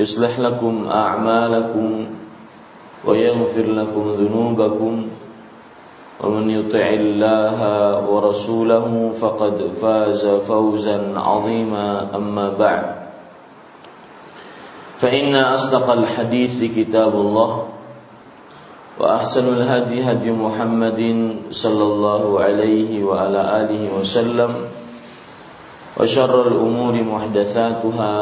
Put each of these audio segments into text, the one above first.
يصلح لكم أعمالكم ويغفر لكم ذنوبكم ومن يطع الله ورسوله فقد فاز فوزا عظيما أما بعد. فإن أصدق الحديث كتاب الله وأحسن الهدي هدي محمد صلى الله عليه وعلى آله وسلم وشر الأمور محدثاتها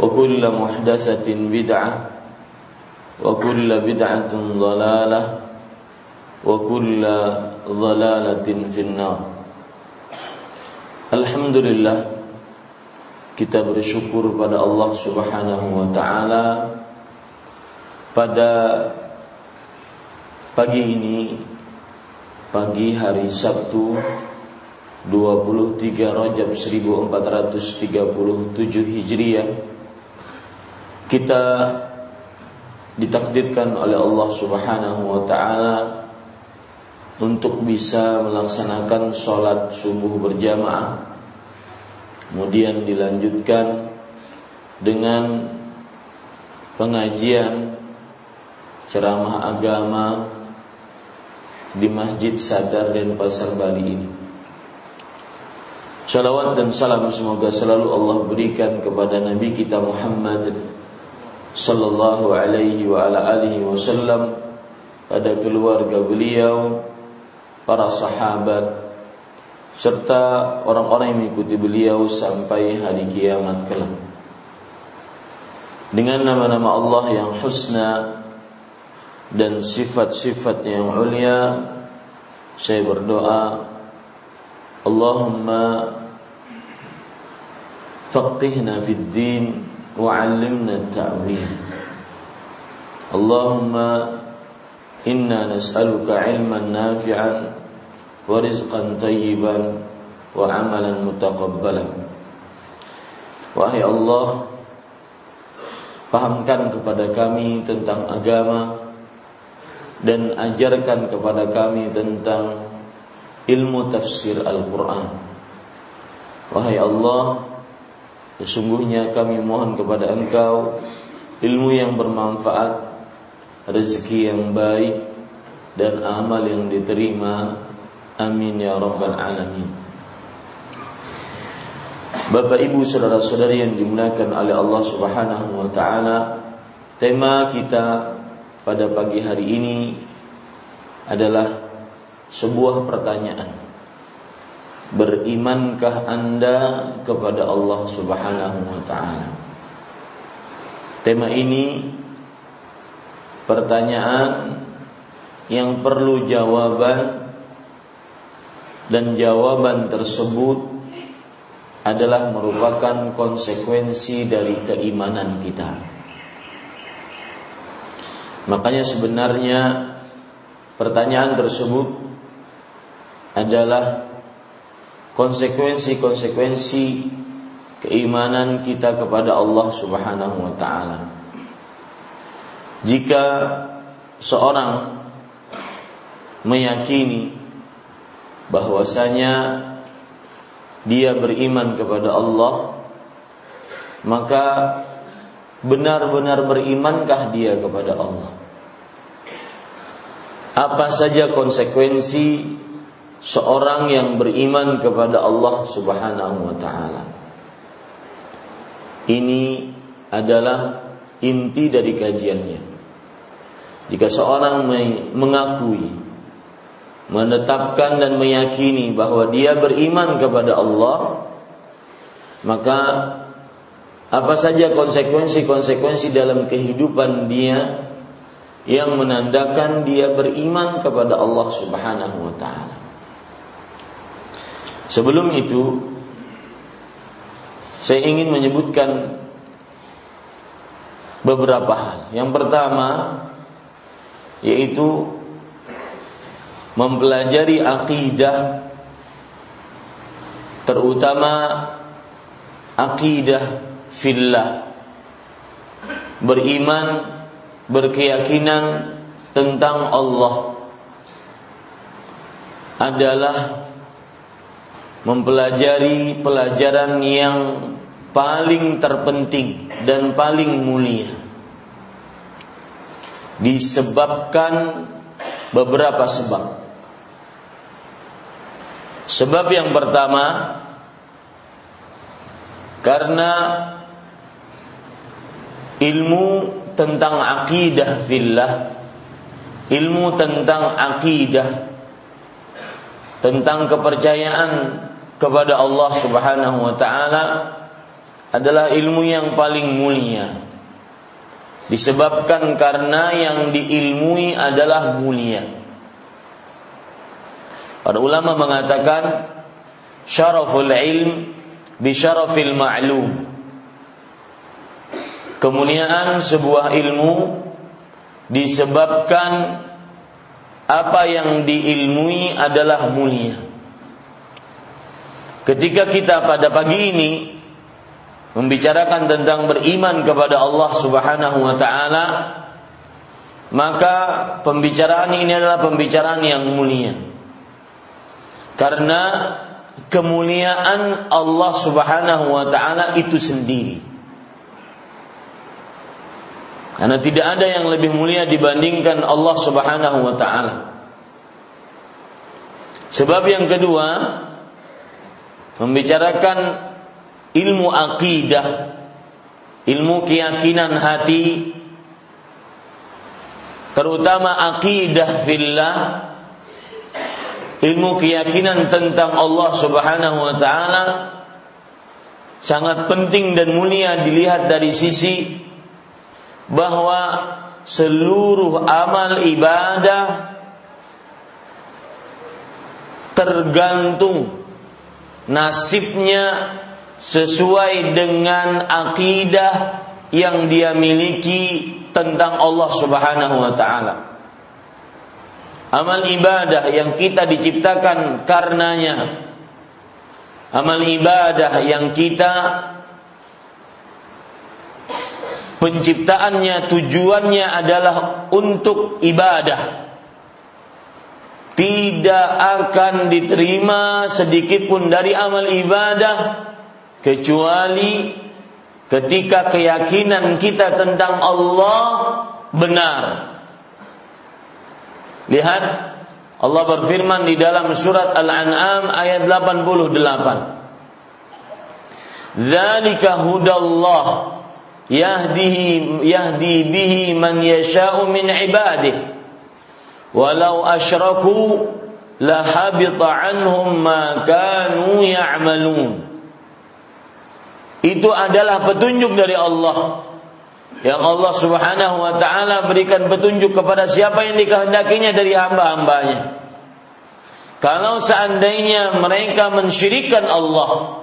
وكل محدثة بدعة وكل بدعة ضلالة وكل ضلالة في النار الحمد لله kita bersyukur pada Allah Subhanahu wa taala pada pagi ini pagi hari Sabtu 23 Rajab 1437 Hijriah kita ditakdirkan oleh Allah Subhanahu wa taala untuk bisa melaksanakan sholat subuh berjamaah kemudian dilanjutkan dengan pengajian ceramah agama di Masjid Sadar dan Pasar Bali ini. Salawat dan salam semoga selalu Allah berikan kepada Nabi kita Muhammad sallallahu alaihi wa ala alihi wasallam pada keluarga beliau, para sahabat serta orang-orang yang mengikuti beliau sampai hari kiamat kelak. Dengan nama-nama Allah yang husna dan sifat-sifat yang mulia, saya berdoa, Allahumma faqihna fid din wa 'allimna at-ta'wil. Allahumma inna nas'aluka 'ilman nafi'an ورزقا طيبا وعملا متقبلا Wahai Allah Pahamkan kepada kami tentang agama Dan ajarkan kepada kami tentang Ilmu tafsir Al-Quran Wahai Allah Sesungguhnya kami mohon kepada engkau Ilmu yang bermanfaat Rezeki yang baik Dan amal yang diterima Amin ya rabbal alamin. Bapak Ibu saudara-saudari yang dimuliakan oleh Allah Subhanahu wa taala, tema kita pada pagi hari ini adalah sebuah pertanyaan. Berimankah Anda kepada Allah Subhanahu wa taala? Tema ini pertanyaan yang perlu jawaban dan jawaban tersebut adalah merupakan konsekuensi dari keimanan kita. Makanya sebenarnya pertanyaan tersebut adalah konsekuensi-konsekuensi keimanan kita kepada Allah Subhanahu wa taala. Jika seorang meyakini bahwasanya dia beriman kepada Allah maka benar-benar berimankah dia kepada Allah apa saja konsekuensi seorang yang beriman kepada Allah Subhanahu wa taala ini adalah inti dari kajiannya jika seorang mengakui menetapkan dan meyakini bahwa dia beriman kepada Allah, maka apa saja konsekuensi-konsekuensi dalam kehidupan dia yang menandakan dia beriman kepada Allah Subhanahu wa taala. Sebelum itu saya ingin menyebutkan beberapa hal. Yang pertama yaitu mempelajari akidah terutama akidah fillah beriman berkeyakinan tentang Allah adalah mempelajari pelajaran yang paling terpenting dan paling mulia. Disebabkan beberapa sebab. Sebab yang pertama karena ilmu tentang akidah fillah, ilmu tentang akidah tentang kepercayaan kepada Allah Subhanahu wa taala adalah ilmu yang paling mulia. Disebabkan karena yang diilmui adalah mulia. Para ulama mengatakan syaraful ilm bi syarafil ma'lum. Kemuliaan sebuah ilmu disebabkan apa yang diilmui adalah mulia. Ketika kita pada pagi ini membicarakan tentang beriman kepada Allah Subhanahu wa taala, maka pembicaraan ini adalah pembicaraan yang mulia. Karena kemuliaan Allah Subhanahu wa taala itu sendiri. Karena tidak ada yang lebih mulia dibandingkan Allah Subhanahu wa taala. Sebab yang kedua membicarakan ilmu akidah, ilmu keyakinan hati terutama akidah fillah ilmu keyakinan tentang Allah Subhanahu wa taala sangat penting dan mulia dilihat dari sisi bahwa seluruh amal ibadah tergantung nasibnya sesuai dengan akidah yang dia miliki tentang Allah Subhanahu wa taala. Amal ibadah yang kita diciptakan karenanya. Amal ibadah yang kita penciptaannya tujuannya adalah untuk ibadah tidak akan diterima sedikit pun dari amal ibadah kecuali ketika keyakinan kita tentang Allah benar Lihat Allah berfirman di dalam surat Al-An'am ayat 88. Dzalika hudallah yahdihi yahdi bihi man yasha'u min ibadihi. Walau asyraku lahabita anhum ma kanu ya'malun. Itu adalah petunjuk dari Allah yang Allah Subhanahu wa taala berikan petunjuk kepada siapa yang dikehendakinya dari hamba-hambanya. Kalau seandainya mereka mensyirikan Allah,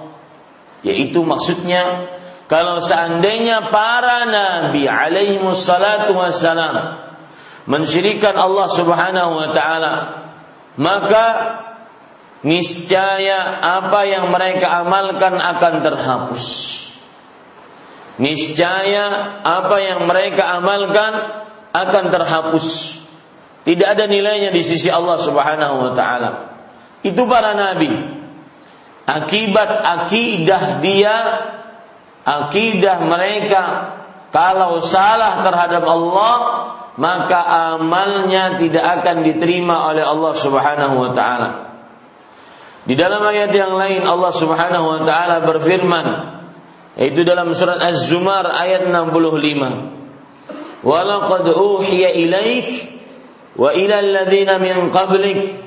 yaitu maksudnya kalau seandainya para nabi alaihi wassalam mensyirikan Allah Subhanahu wa taala, maka niscaya apa yang mereka amalkan akan terhapus niscaya apa yang mereka amalkan akan terhapus Tidak ada nilainya di sisi Allah Subhanahu wa taala. Itu para nabi. Akibat akidah dia, akidah mereka kalau salah terhadap Allah, maka amalnya tidak akan diterima oleh Allah Subhanahu wa taala. Di dalam ayat yang lain Allah Subhanahu wa taala berfirman yaitu dalam surat Az-Zumar ayat 65. Walaqad uhiya ilaik wa ila alladziina min qablik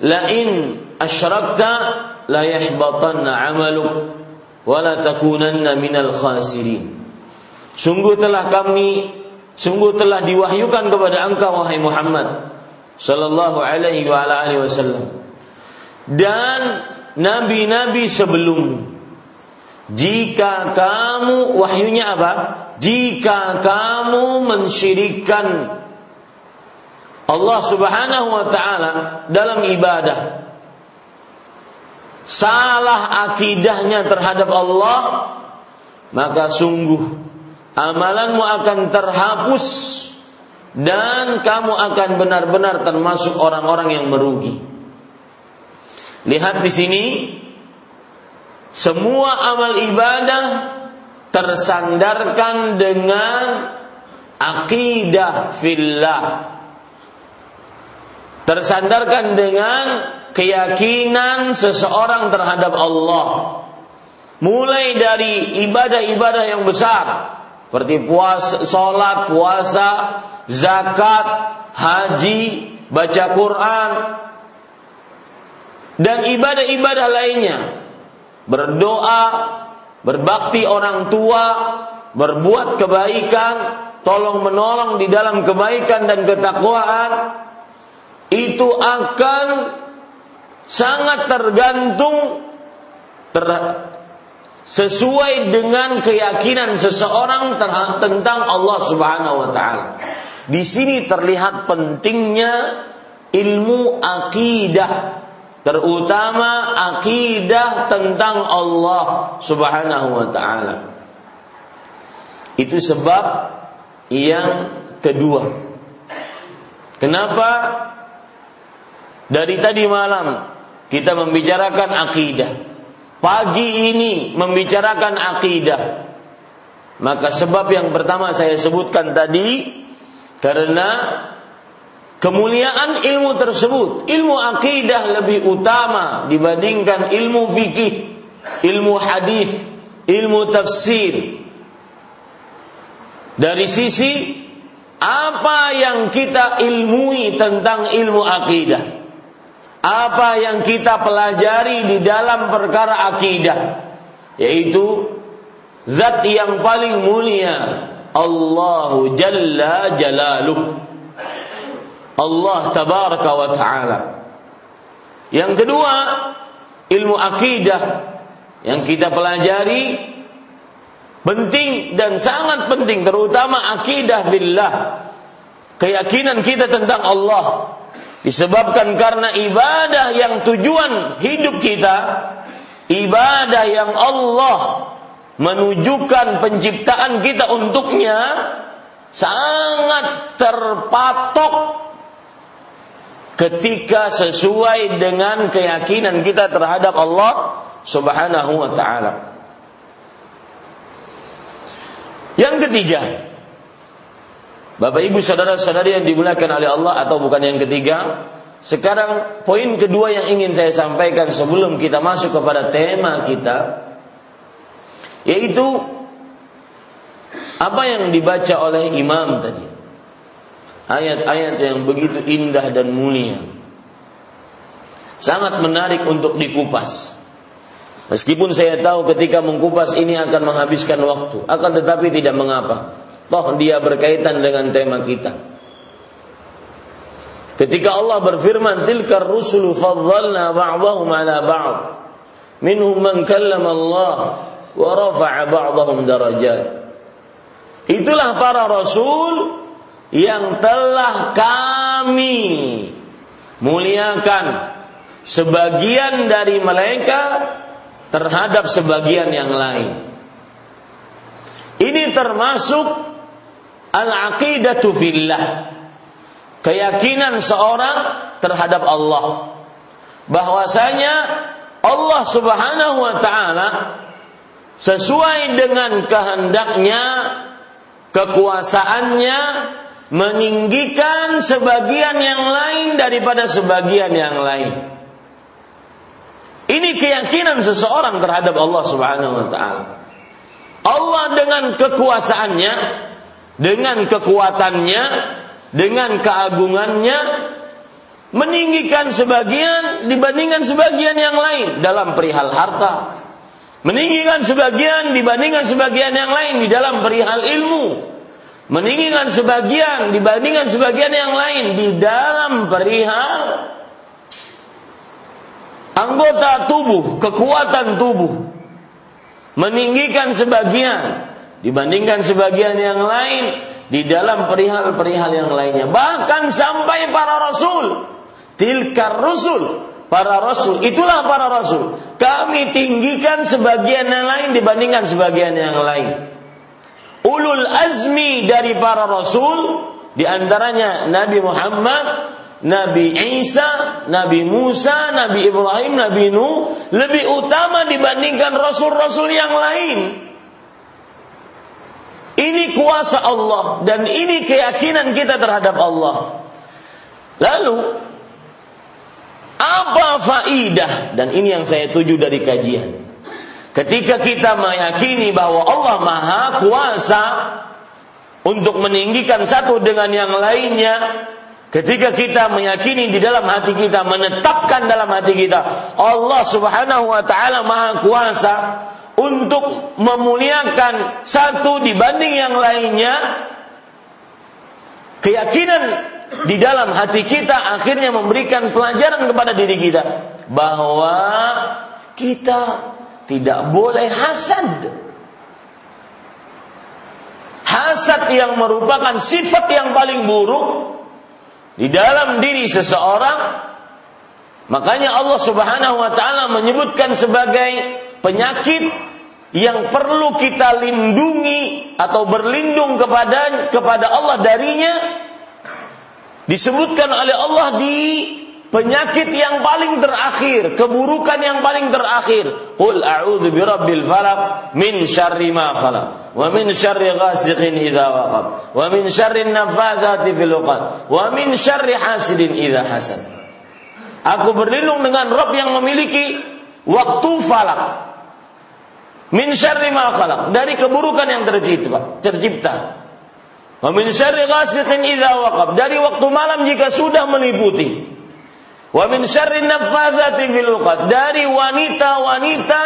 la in asyrakta la yahbatanna 'amaluk wa la takunanna minal khasirin. Sungguh telah kami sungguh telah diwahyukan kepada engkau wahai Muhammad sallallahu alaihi wa alihi wasallam. Dan nabi-nabi sebelum jika kamu wahyunya apa? Jika kamu mensyirikkan Allah Subhanahu wa taala dalam ibadah salah akidahnya terhadap Allah maka sungguh amalanmu akan terhapus dan kamu akan benar-benar termasuk orang-orang yang merugi. Lihat di sini semua amal ibadah tersandarkan dengan akidah fillah. Tersandarkan dengan keyakinan seseorang terhadap Allah. Mulai dari ibadah-ibadah yang besar seperti puasa, sholat, puasa, zakat, haji, baca Quran, dan ibadah-ibadah lainnya. Berdoa, berbakti orang tua, berbuat kebaikan, tolong menolong di dalam kebaikan dan ketakwaan, itu akan sangat tergantung ter, sesuai dengan keyakinan seseorang tentang Allah Subhanahu wa taala. Di sini terlihat pentingnya ilmu akidah, terutama akidah tentang Allah Subhanahu wa taala. Itu sebab yang kedua. Kenapa dari tadi malam kita membicarakan akidah? Pagi ini membicarakan akidah. Maka sebab yang pertama saya sebutkan tadi karena kemuliaan ilmu tersebut, ilmu akidah lebih utama dibandingkan ilmu fikih, ilmu hadis, ilmu tafsir. Dari sisi apa yang kita ilmui tentang ilmu akidah apa yang kita pelajari di dalam perkara akidah? Yaitu zat yang paling mulia Allahu jalla jalaluh. Allah tabaraka wa taala. Yang kedua ilmu akidah yang kita pelajari penting dan sangat penting terutama akidah billah keyakinan kita tentang Allah Disebabkan karena ibadah yang tujuan hidup kita, ibadah yang Allah menunjukkan penciptaan kita untuknya sangat terpatok ketika sesuai dengan keyakinan kita terhadap Allah Subhanahu wa taala. Yang ketiga, Bapak Ibu saudara-saudari yang dimuliakan oleh Allah atau bukan yang ketiga, sekarang poin kedua yang ingin saya sampaikan sebelum kita masuk kepada tema kita yaitu apa yang dibaca oleh imam tadi. Ayat-ayat yang begitu indah dan mulia. Sangat menarik untuk dikupas. Meskipun saya tahu ketika mengkupas ini akan menghabiskan waktu, akan tetapi tidak mengapa. Toh dia berkaitan dengan tema kita. Ketika Allah berfirman, "Tilkar rusulu faddalna ba'dahum 'ala ba'd." Minhum man kallama Allah wa rafa'a ba'dahum darajat. Itulah para rasul yang telah kami muliakan sebagian dari mereka terhadap sebagian yang lain. Ini termasuk al-aqidatu fillah. keyakinan seorang terhadap Allah bahwasanya Allah Subhanahu wa taala sesuai dengan kehendaknya kekuasaannya meninggikan sebagian yang lain daripada sebagian yang lain. Ini keyakinan seseorang terhadap Allah Subhanahu wa taala. Allah dengan kekuasaannya, dengan kekuatannya, dengan keagungannya meninggikan sebagian dibandingkan sebagian yang lain dalam perihal harta. Meninggikan sebagian dibandingkan sebagian yang lain di dalam perihal ilmu. Meninggikan sebagian dibandingkan sebagian yang lain di dalam perihal anggota tubuh, kekuatan tubuh. Meninggikan sebagian dibandingkan sebagian yang lain di dalam perihal-perihal yang lainnya. Bahkan sampai para rasul Tilkar rusul, para rasul, itulah para rasul. Kami tinggikan sebagian yang lain dibandingkan sebagian yang lain. Ulul azmi dari para rasul, di antaranya Nabi Muhammad, Nabi Isa, Nabi Musa, Nabi Ibrahim, Nabi Nuh lebih utama dibandingkan rasul-rasul yang lain. Ini kuasa Allah dan ini keyakinan kita terhadap Allah. Lalu apa faidah? Dan ini yang saya tuju dari kajian. Ketika kita meyakini bahwa Allah Maha Kuasa untuk meninggikan satu dengan yang lainnya, ketika kita meyakini di dalam hati kita, menetapkan dalam hati kita, Allah Subhanahu wa taala Maha Kuasa untuk memuliakan satu dibanding yang lainnya, keyakinan di dalam hati kita akhirnya memberikan pelajaran kepada diri kita bahwa kita tidak boleh hasad. Hasad yang merupakan sifat yang paling buruk di dalam diri seseorang Makanya Allah Subhanahu wa taala menyebutkan sebagai penyakit yang perlu kita lindungi atau berlindung kepada kepada Allah darinya disebutkan oleh Allah di penyakit yang paling terakhir, keburukan yang paling terakhir. Qul a'udzu birabbil falaq min syarri ma khalaq wa min syarri ghasiqin idza waqab wa min syarri naffatsati fil 'uqad wa min syarri hasidin idza hasad. Aku berlindung dengan Rabb yang memiliki waktu falak. Min syarri ma dari keburukan yang tercipta. tercipta. Wa min syarri ghasiqin idza waqab. Dari waktu malam jika sudah meliputi. Wa min syarri naffatsati fil. Dari wanita-wanita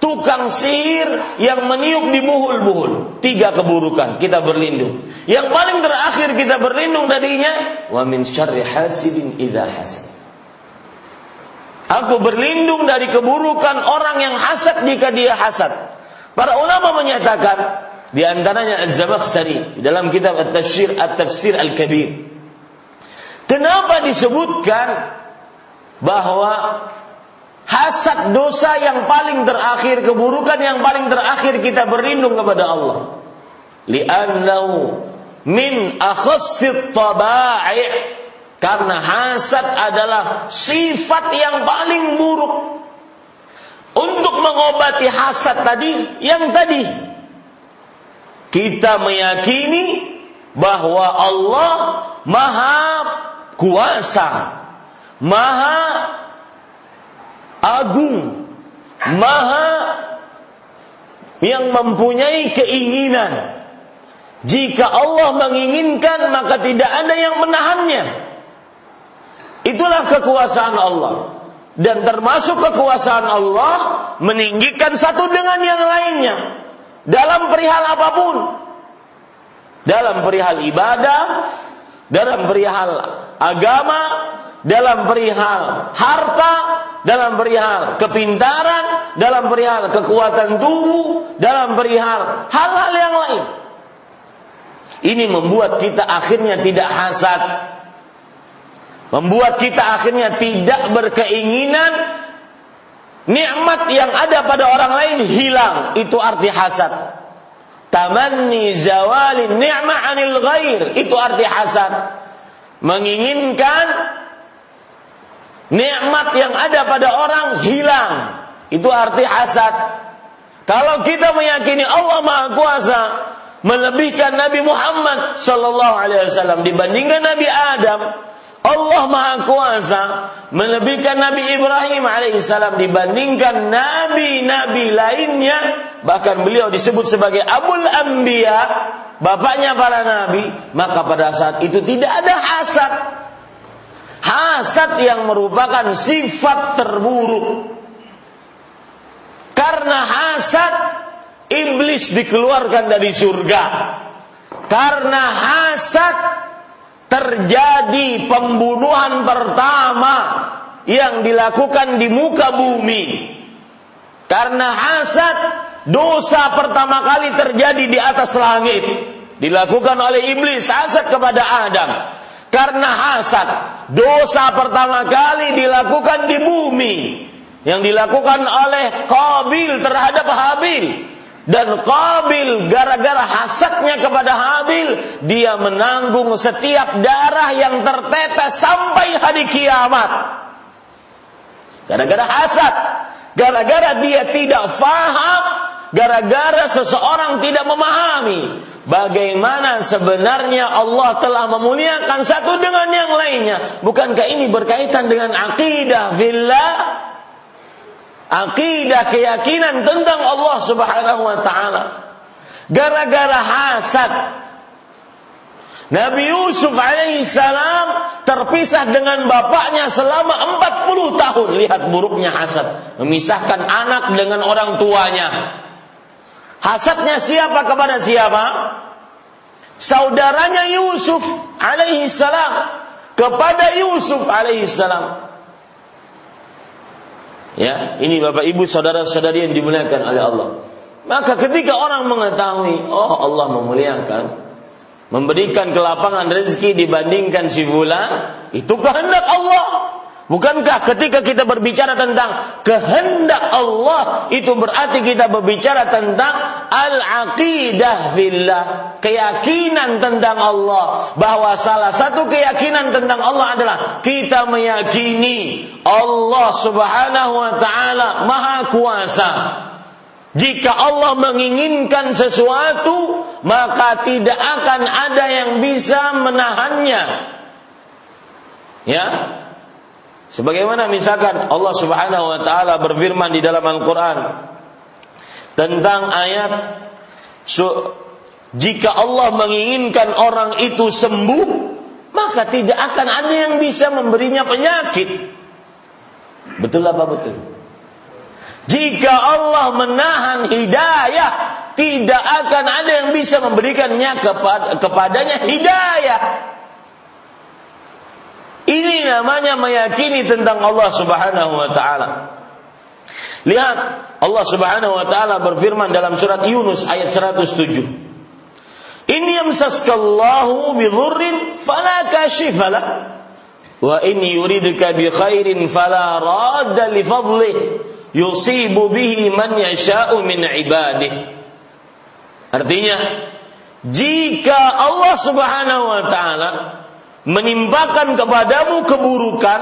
tukang sihir yang meniup di buhul-buhul. Tiga keburukan kita berlindung. Yang paling terakhir kita berlindung darinya wa min syarri hasidin idza hasad. Aku berlindung dari keburukan orang yang hasad jika dia hasad. Para ulama menyatakan di antaranya Az-Zamakhsyari dalam kitab At-Tafsir At-Tafsir Al-Kabir. Kenapa disebutkan bahwa hasad dosa yang paling terakhir, keburukan yang paling terakhir kita berlindung kepada Allah? Li'annahu min akhassit tabai' karena hasad adalah sifat yang paling buruk. Untuk mengobati hasad tadi, yang tadi kita meyakini bahwa Allah Maha Kuasa, Maha Agung, Maha yang mempunyai keinginan. Jika Allah menginginkan, maka tidak ada yang menahannya. Itulah kekuasaan Allah. Dan termasuk kekuasaan Allah meninggikan satu dengan yang lainnya dalam perihal apa pun. Dalam perihal ibadah, dalam perihal agama, dalam perihal harta, dalam perihal kepintaran, dalam perihal kekuatan tubuh, dalam perihal hal-hal yang lain. Ini membuat kita akhirnya tidak hasad. Membuat kita akhirnya tidak berkeinginan nikmat yang ada pada orang lain hilang. Itu arti hasad. Tamanni zawali ni'mah anil ghair. Itu arti hasad. menginginkan nikmat yang ada pada orang hilang. Itu arti hasad. Kalau kita meyakini Allah Maha Kuasa melebihkan Nabi Muhammad sallallahu alaihi wasallam dibandingkan Nabi Adam, Allah Maha Kuasa melebihkan Nabi Ibrahim alaihissalam dibandingkan nabi-nabi lainnya, bahkan beliau disebut sebagai Abul Anbiya, bapaknya para nabi, maka pada saat itu tidak ada hasad. Hasad yang merupakan sifat terburuk. Karena hasad iblis dikeluarkan dari surga. Karena hasad terjadi pembunuhan pertama yang dilakukan di muka bumi. Karena hasad, dosa pertama kali terjadi di atas langit. Dilakukan oleh iblis hasad kepada Adam. Karena hasad, dosa pertama kali dilakukan di bumi. Yang dilakukan oleh Qabil terhadap Habil dan Qabil gara-gara hasadnya kepada Habil, dia menanggung setiap darah yang tertetes sampai hari kiamat. Gara-gara hasad, gara-gara dia tidak faham, gara-gara seseorang tidak memahami bagaimana sebenarnya Allah telah memuliakan satu dengan yang lainnya. Bukankah ini berkaitan dengan akidah fillah? Akidah keyakinan tentang Allah Subhanahu wa taala. Gara-gara hasad Nabi Yusuf alaihissalam terpisah dengan bapaknya selama 40 tahun. Lihat buruknya hasad. Memisahkan anak dengan orang tuanya. Hasadnya siapa kepada siapa? Saudaranya Yusuf alaihissalam kepada Yusuf alaihissalam. Ya, ini Bapak Ibu saudara-saudari yang dimuliakan oleh Allah. Maka ketika orang mengetahui, oh Allah memuliakan, memberikan kelapangan rezeki dibandingkan si fulan, itu kehendak Allah. Bukankah ketika kita berbicara tentang kehendak Allah itu berarti kita berbicara tentang al-aqidah fillah, keyakinan tentang Allah bahwa salah satu keyakinan tentang Allah adalah kita meyakini Allah Subhanahu wa taala Maha Kuasa. Jika Allah menginginkan sesuatu, maka tidak akan ada yang bisa menahannya. Ya, Sebagaimana misalkan Allah Subhanahu wa taala berfirman di dalam Al-Qur'an tentang ayat jika Allah menginginkan orang itu sembuh, maka tidak akan ada yang bisa memberinya penyakit. Betul apa betul? Jika Allah menahan hidayah, tidak akan ada yang bisa memberikannya kepadanya hidayah. Ini namanya meyakini tentang Allah Subhanahu wa taala. Lihat Allah Subhanahu wa taala berfirman dalam surat Yunus ayat 107. Ini yamsaskallahu bidhurrin fala kashifalah wa in yuridka bi khairin fala radda li fadlih yusibu bihi man yasha'u min ibadih. Artinya jika Allah Subhanahu wa taala menimpakan kepadamu keburukan,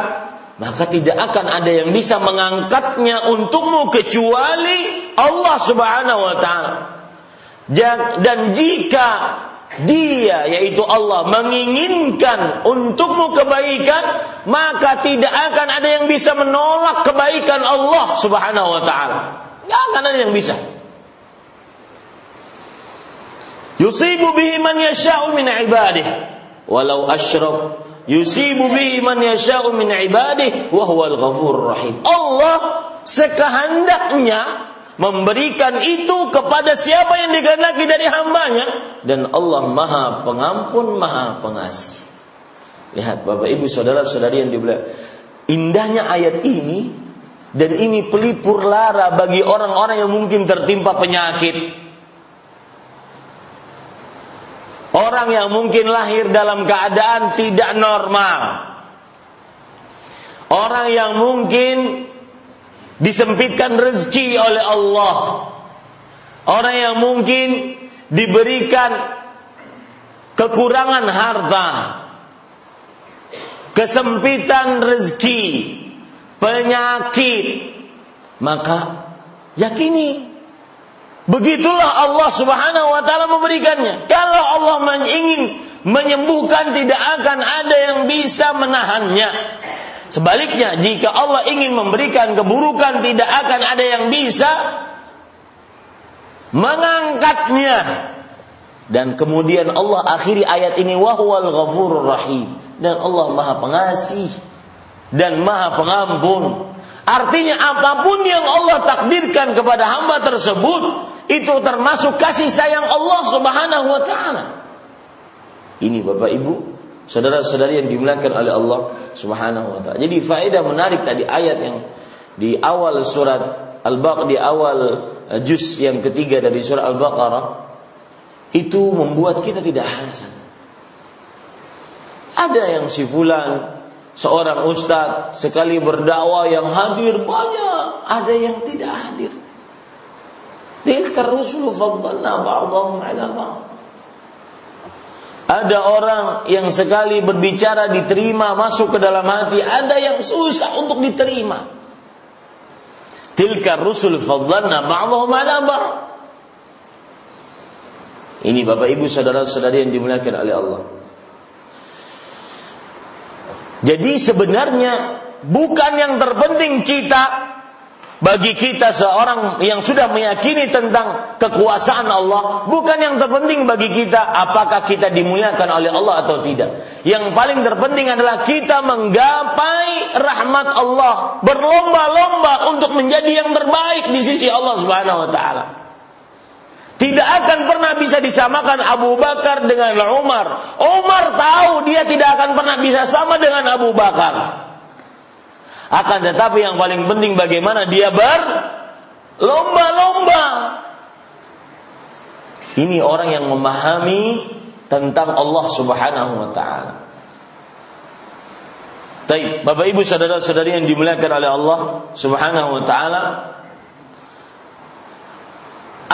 maka tidak akan ada yang bisa mengangkatnya untukmu kecuali Allah Subhanahu wa taala. Dan jika dia yaitu Allah menginginkan untukmu kebaikan, maka tidak akan ada yang bisa menolak kebaikan Allah Subhanahu wa taala. Tidak akan ada yang bisa. Yusibu bihi man yasha'u min ibadihi walau asyrak yusibu bihi man yasha'u min ibadihi wa huwal ghafurur rahim. Allah sekahendaknya memberikan itu kepada siapa yang dikehendaki dari hambanya dan Allah Maha Pengampun, Maha Pengasih. Lihat Bapak Ibu saudara-saudari yang dibelah. Indahnya ayat ini dan ini pelipur lara bagi orang-orang yang mungkin tertimpa penyakit Orang yang mungkin lahir dalam keadaan tidak normal. Orang yang mungkin disempitkan rezeki oleh Allah. Orang yang mungkin diberikan kekurangan harta. kesempitan rezeki, penyakit, maka yakini begitulah Allah Subhanahu wa taala memberikannya. Kalau Allah ingin menyembuhkan tidak akan ada yang bisa menahannya. Sebaliknya, jika Allah ingin memberikan keburukan tidak akan ada yang bisa mengangkatnya. Dan kemudian Allah akhiri ayat ini wahwal ghafurur rahim dan Allah Maha Pengasih dan Maha Pengampun. Artinya apa pun yang Allah takdirkan kepada hamba tersebut itu termasuk kasih sayang Allah Subhanahu wa taala. Ini Bapak Ibu, saudara-saudari yang dimuliakan oleh Allah Subhanahu wa taala. Jadi faedah menarik tadi ayat yang di awal surat Al-Baqarah di awal eh, juz yang ketiga dari surat Al-Baqarah itu membuat kita tidak alasan. Ada yang si fulan seorang ustadz sekali berdakwah yang hadir banyak, ada yang tidak hadir. Tilka rusul faddalna ba'dahum 'ala ba'd. Ada orang yang sekali berbicara diterima masuk ke dalam hati, ada yang susah untuk diterima. Tilka rusul faddalna ba'dahum 'ala ba'd. Ini Bapak Ibu saudara-saudari yang dimuliakan oleh Allah. Jadi sebenarnya bukan yang terpenting kita bagi kita seorang yang sudah meyakini tentang kekuasaan Allah, bukan yang terpenting bagi kita apakah kita dimuliakan oleh Allah atau tidak. Yang paling terpenting adalah kita menggapai rahmat Allah, berlomba-lomba untuk menjadi yang terbaik di sisi Allah Subhanahu wa taala. Tidak akan pernah bisa disamakan Abu Bakar dengan Umar. Umar tahu dia tidak akan pernah bisa sama dengan Abu Bakar. Akan tetapi yang paling penting bagaimana dia berlomba-lomba. Ini orang yang memahami tentang Allah Subhanahu wa taala. Baik, Bapak Ibu saudara-saudari yang dimuliakan oleh Allah Subhanahu wa taala,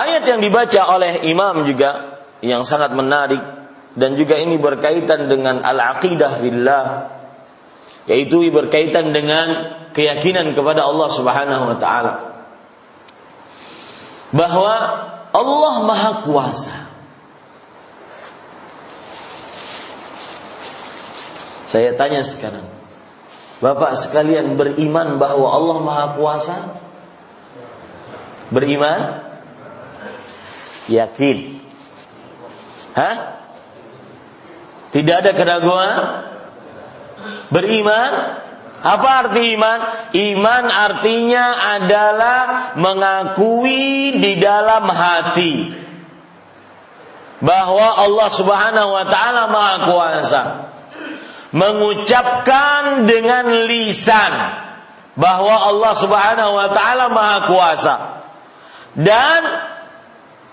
Ayat yang dibaca oleh imam juga yang sangat menarik dan juga ini berkaitan dengan al-aqidah fillah yaitu berkaitan dengan keyakinan kepada Allah Subhanahu wa taala bahwa Allah Maha Kuasa. Saya tanya sekarang, Bapak sekalian beriman bahwa Allah Maha Kuasa? Beriman? Yakin. Hah? Tidak ada keraguan? Beriman? Apa arti iman? Iman artinya adalah mengakui di dalam hati bahwa Allah Subhanahu wa taala Maha Kuasa. Mengucapkan dengan lisan bahwa Allah Subhanahu wa taala Maha Kuasa. Dan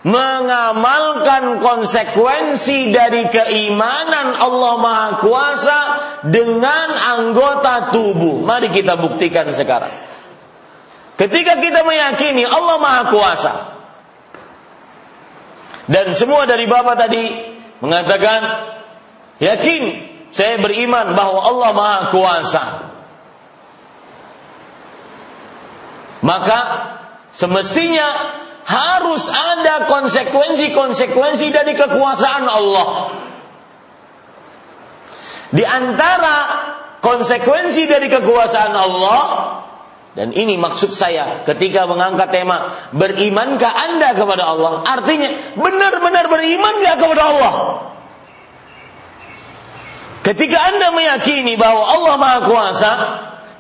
mengamalkan konsekuensi dari keimanan Allah Maha Kuasa dengan anggota tubuh. Mari kita buktikan sekarang. Ketika kita meyakini Allah Maha Kuasa dan semua dari Bapak tadi mengatakan yakin saya beriman bahwa Allah Maha Kuasa. Maka semestinya harus ada konsekuensi-konsekuensi dari kekuasaan Allah. Di antara konsekuensi dari kekuasaan Allah dan ini maksud saya ketika mengangkat tema berimankah Anda kepada Allah? Artinya benar-benar beriman gak kepada Allah? Ketika Anda meyakini bahwa Allah Maha Kuasa,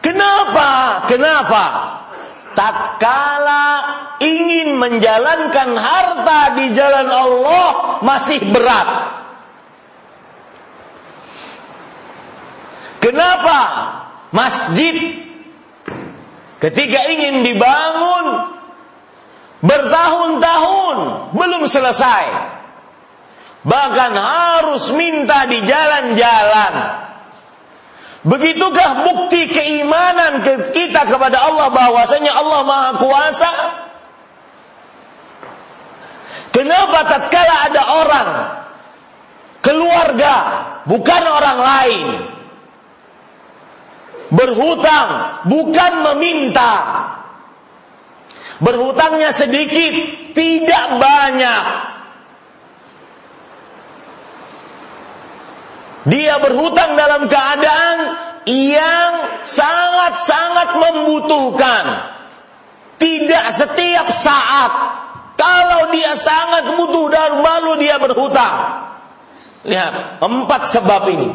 kenapa? Kenapa? Tatkala ingin menjalankan harta di jalan Allah masih berat. Kenapa masjid ketika ingin dibangun bertahun-tahun belum selesai? Bahkan harus minta di jalan-jalan Begitukah bukti keimanan kita kepada Allah bahwasanya Allah Maha Kuasa? Kenapa tatkala ada orang keluarga bukan orang lain berhutang bukan meminta. Berhutangnya sedikit, tidak banyak. Dia berhutang dalam keadaan yang sangat-sangat membutuhkan. Tidak setiap saat. Kalau dia sangat butuh dan malu dia berhutang. Lihat, empat sebab ini.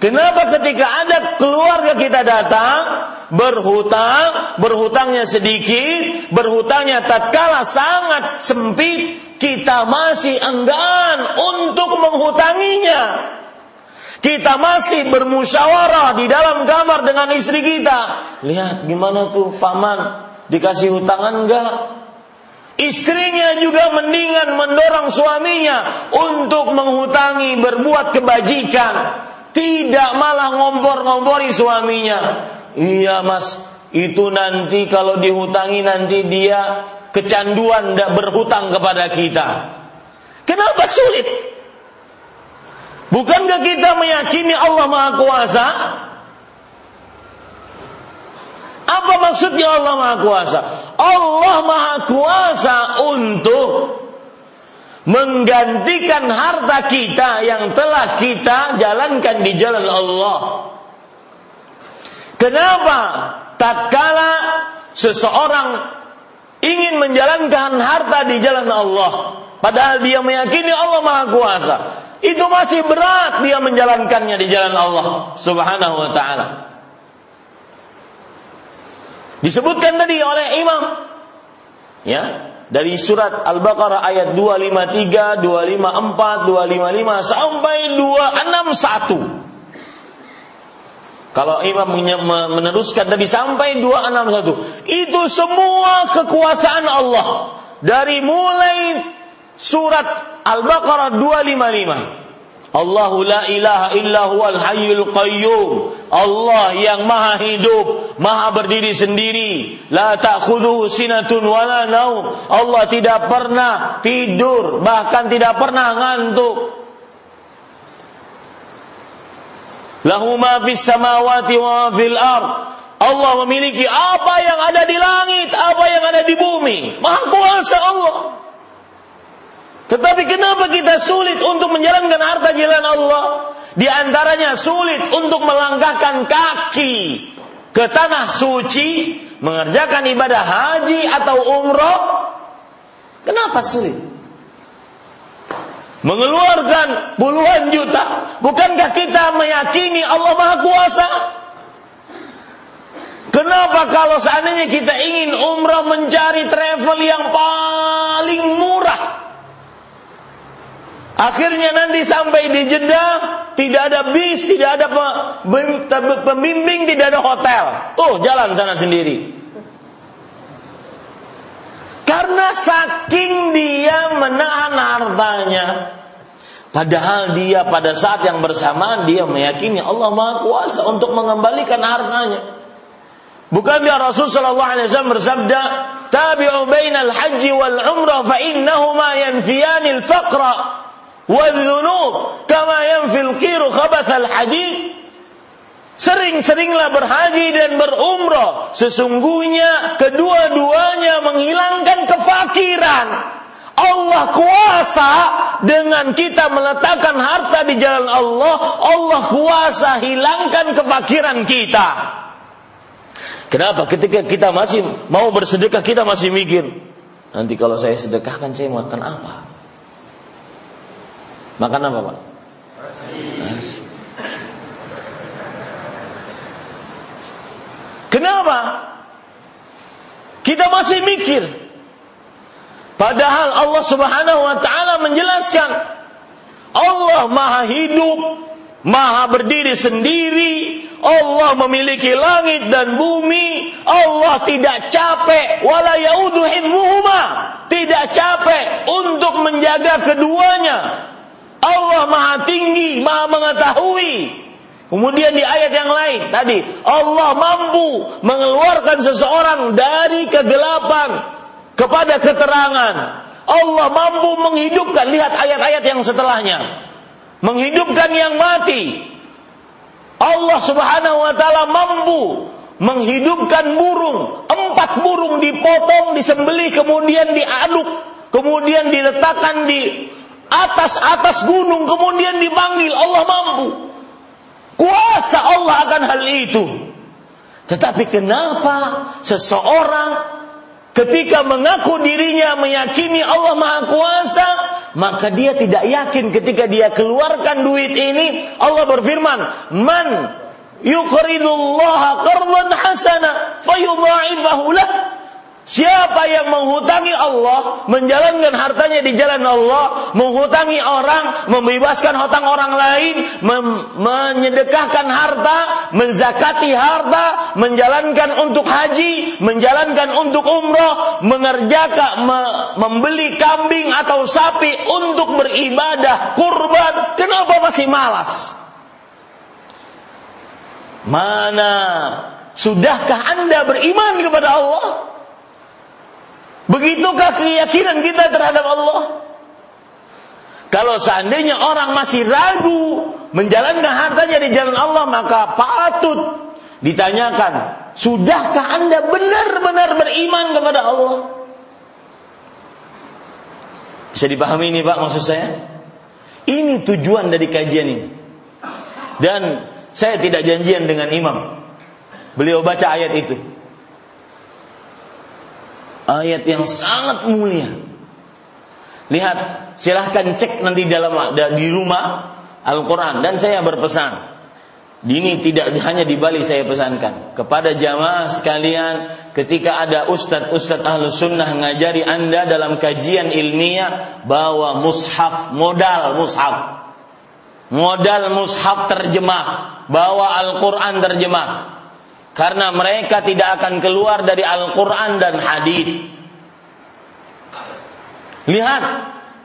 Kenapa ketika ada keluarga kita datang berhutang, berhutangnya sedikit, berhutangnya tatkala sangat sempit, kita masih enggan untuk menghutanginya. Kita masih bermusyawarah di dalam kamar dengan istri kita. Lihat gimana tuh paman dikasih hutangan enggak? Istrinya juga mendingan mendorong suaminya untuk menghutangi berbuat kebajikan. Tidak malah ngompor-ngompori suaminya. Iya mas, itu nanti kalau dihutangi nanti dia kecanduan dan berhutang kepada kita. Kenapa sulit? Bukankah kita meyakini Allah Maha Kuasa? Apa maksudnya Allah Maha Kuasa? Allah Maha Kuasa untuk menggantikan harta kita yang telah kita jalankan di jalan Allah. Kenapa? Tatkala seseorang ingin menjalankan harta di jalan Allah, padahal dia meyakini Allah Maha Kuasa, itu masih berat dia menjalankannya di jalan Allah Subhanahu wa taala. Disebutkan tadi oleh Imam ya, dari surat Al-Baqarah ayat 253, 254, 255 sampai 261. Kalau Imam meneruskan tadi sampai 261, itu semua kekuasaan Allah dari mulai surat Al-Baqarah 255. Allahu la ilaha illa huwal hayyul qayyum. Allah yang maha hidup, maha berdiri sendiri. La ta'khudhuhu sinatun wala naum. Allah tidak pernah tidur, bahkan tidak pernah ngantuk. Lahu ma fis samawati wa fil ard. Allah memiliki apa yang ada di langit, apa yang ada di bumi. Maha kuasa Allah. Tetapi kenapa kita sulit untuk menjalankan harta jalan Allah? Di antaranya sulit untuk melangkahkan kaki ke tanah suci, mengerjakan ibadah haji atau umroh. Kenapa sulit? Mengeluarkan puluhan juta. Bukankah kita meyakini Allah Maha Kuasa? Kenapa kalau seandainya kita ingin umrah mencari travel yang paling murah, Akhirnya nanti sampai di Jeddah tidak ada bis, tidak ada pembimbing, tidak ada hotel. Tuh jalan sana sendiri. Karena saking dia menahan hartanya, padahal dia pada saat yang bersamaan dia meyakini Allah Maha Kuasa untuk mengembalikan hartanya. Bukan dia Rasul sallallahu alaihi wasallam bersabda, "Tabi'u bainal haji wal umrah fa innahuma yanfiyani al-faqra." Wadhunub kama yanfil kiru khabathal hadid. Sering-seringlah berhaji dan berumrah. Sesungguhnya kedua-duanya menghilangkan kefakiran. Allah kuasa dengan kita meletakkan harta di jalan Allah, Allah kuasa hilangkan kefakiran kita. Kenapa? Ketika kita masih mau bersedekah, kita masih mikir, nanti kalau saya sedekahkan saya makan apa? Makan apa Pak? Nasi. Kenapa? Kita masih mikir. Padahal Allah Subhanahu wa taala menjelaskan Allah Maha hidup, Maha berdiri sendiri, Allah memiliki langit dan bumi, Allah tidak capek wala tidak capek untuk menjaga keduanya. Allah maha tinggi, maha mengetahui. Kemudian di ayat yang lain tadi, Allah mampu mengeluarkan seseorang dari kegelapan kepada keterangan. Allah mampu menghidupkan, lihat ayat-ayat yang setelahnya. Menghidupkan yang mati. Allah Subhanahu wa taala mampu menghidupkan burung. Empat burung dipotong, disembelih, kemudian diaduk, kemudian diletakkan di atas atas gunung, kemudian dipanggil. Allah mampu. Kuasa Allah akan hal itu. Tetapi kenapa seseorang ketika mengaku dirinya meyakini Allah Maha Kuasa, maka dia tidak yakin ketika dia keluarkan duit ini, Allah berfirman, "Man yuqridullaha qardan hasana fayudha'ifahu lah." Siapa yang menghutangi Allah, menjalankan hartanya di jalan Allah, menghutangi orang, membebaskan hutang orang lain, menyedekahkan harta, menzakati harta, menjalankan untuk haji, menjalankan untuk umroh, mengerjakan, me, membeli kambing atau sapi untuk beribadah, kurban, kenapa masih malas? Mana sudahkah Anda beriman kepada Allah? Begitukah keyakinan kita terhadap Allah? Kalau seandainya orang masih ragu menjalankan hartanya di jalan Allah, maka patut ditanyakan, sudahkah Anda benar-benar beriman kepada Allah? Bisa dipahami ini Pak maksud saya? Ini tujuan dari kajian ini. Dan saya tidak janjian dengan imam. Beliau baca ayat itu ayat yang sangat mulia. Lihat, silahkan cek nanti dalam di rumah Al-Quran dan saya berpesan. Ini tidak hanya di Bali saya pesankan kepada jamaah sekalian ketika ada ustadz ustadz ahlu sunnah ngajari anda dalam kajian ilmiah bawa mushaf modal mushaf modal mushaf terjemah bawa Al-Quran terjemah karena mereka tidak akan keluar dari Al-Quran dan hadis. Lihat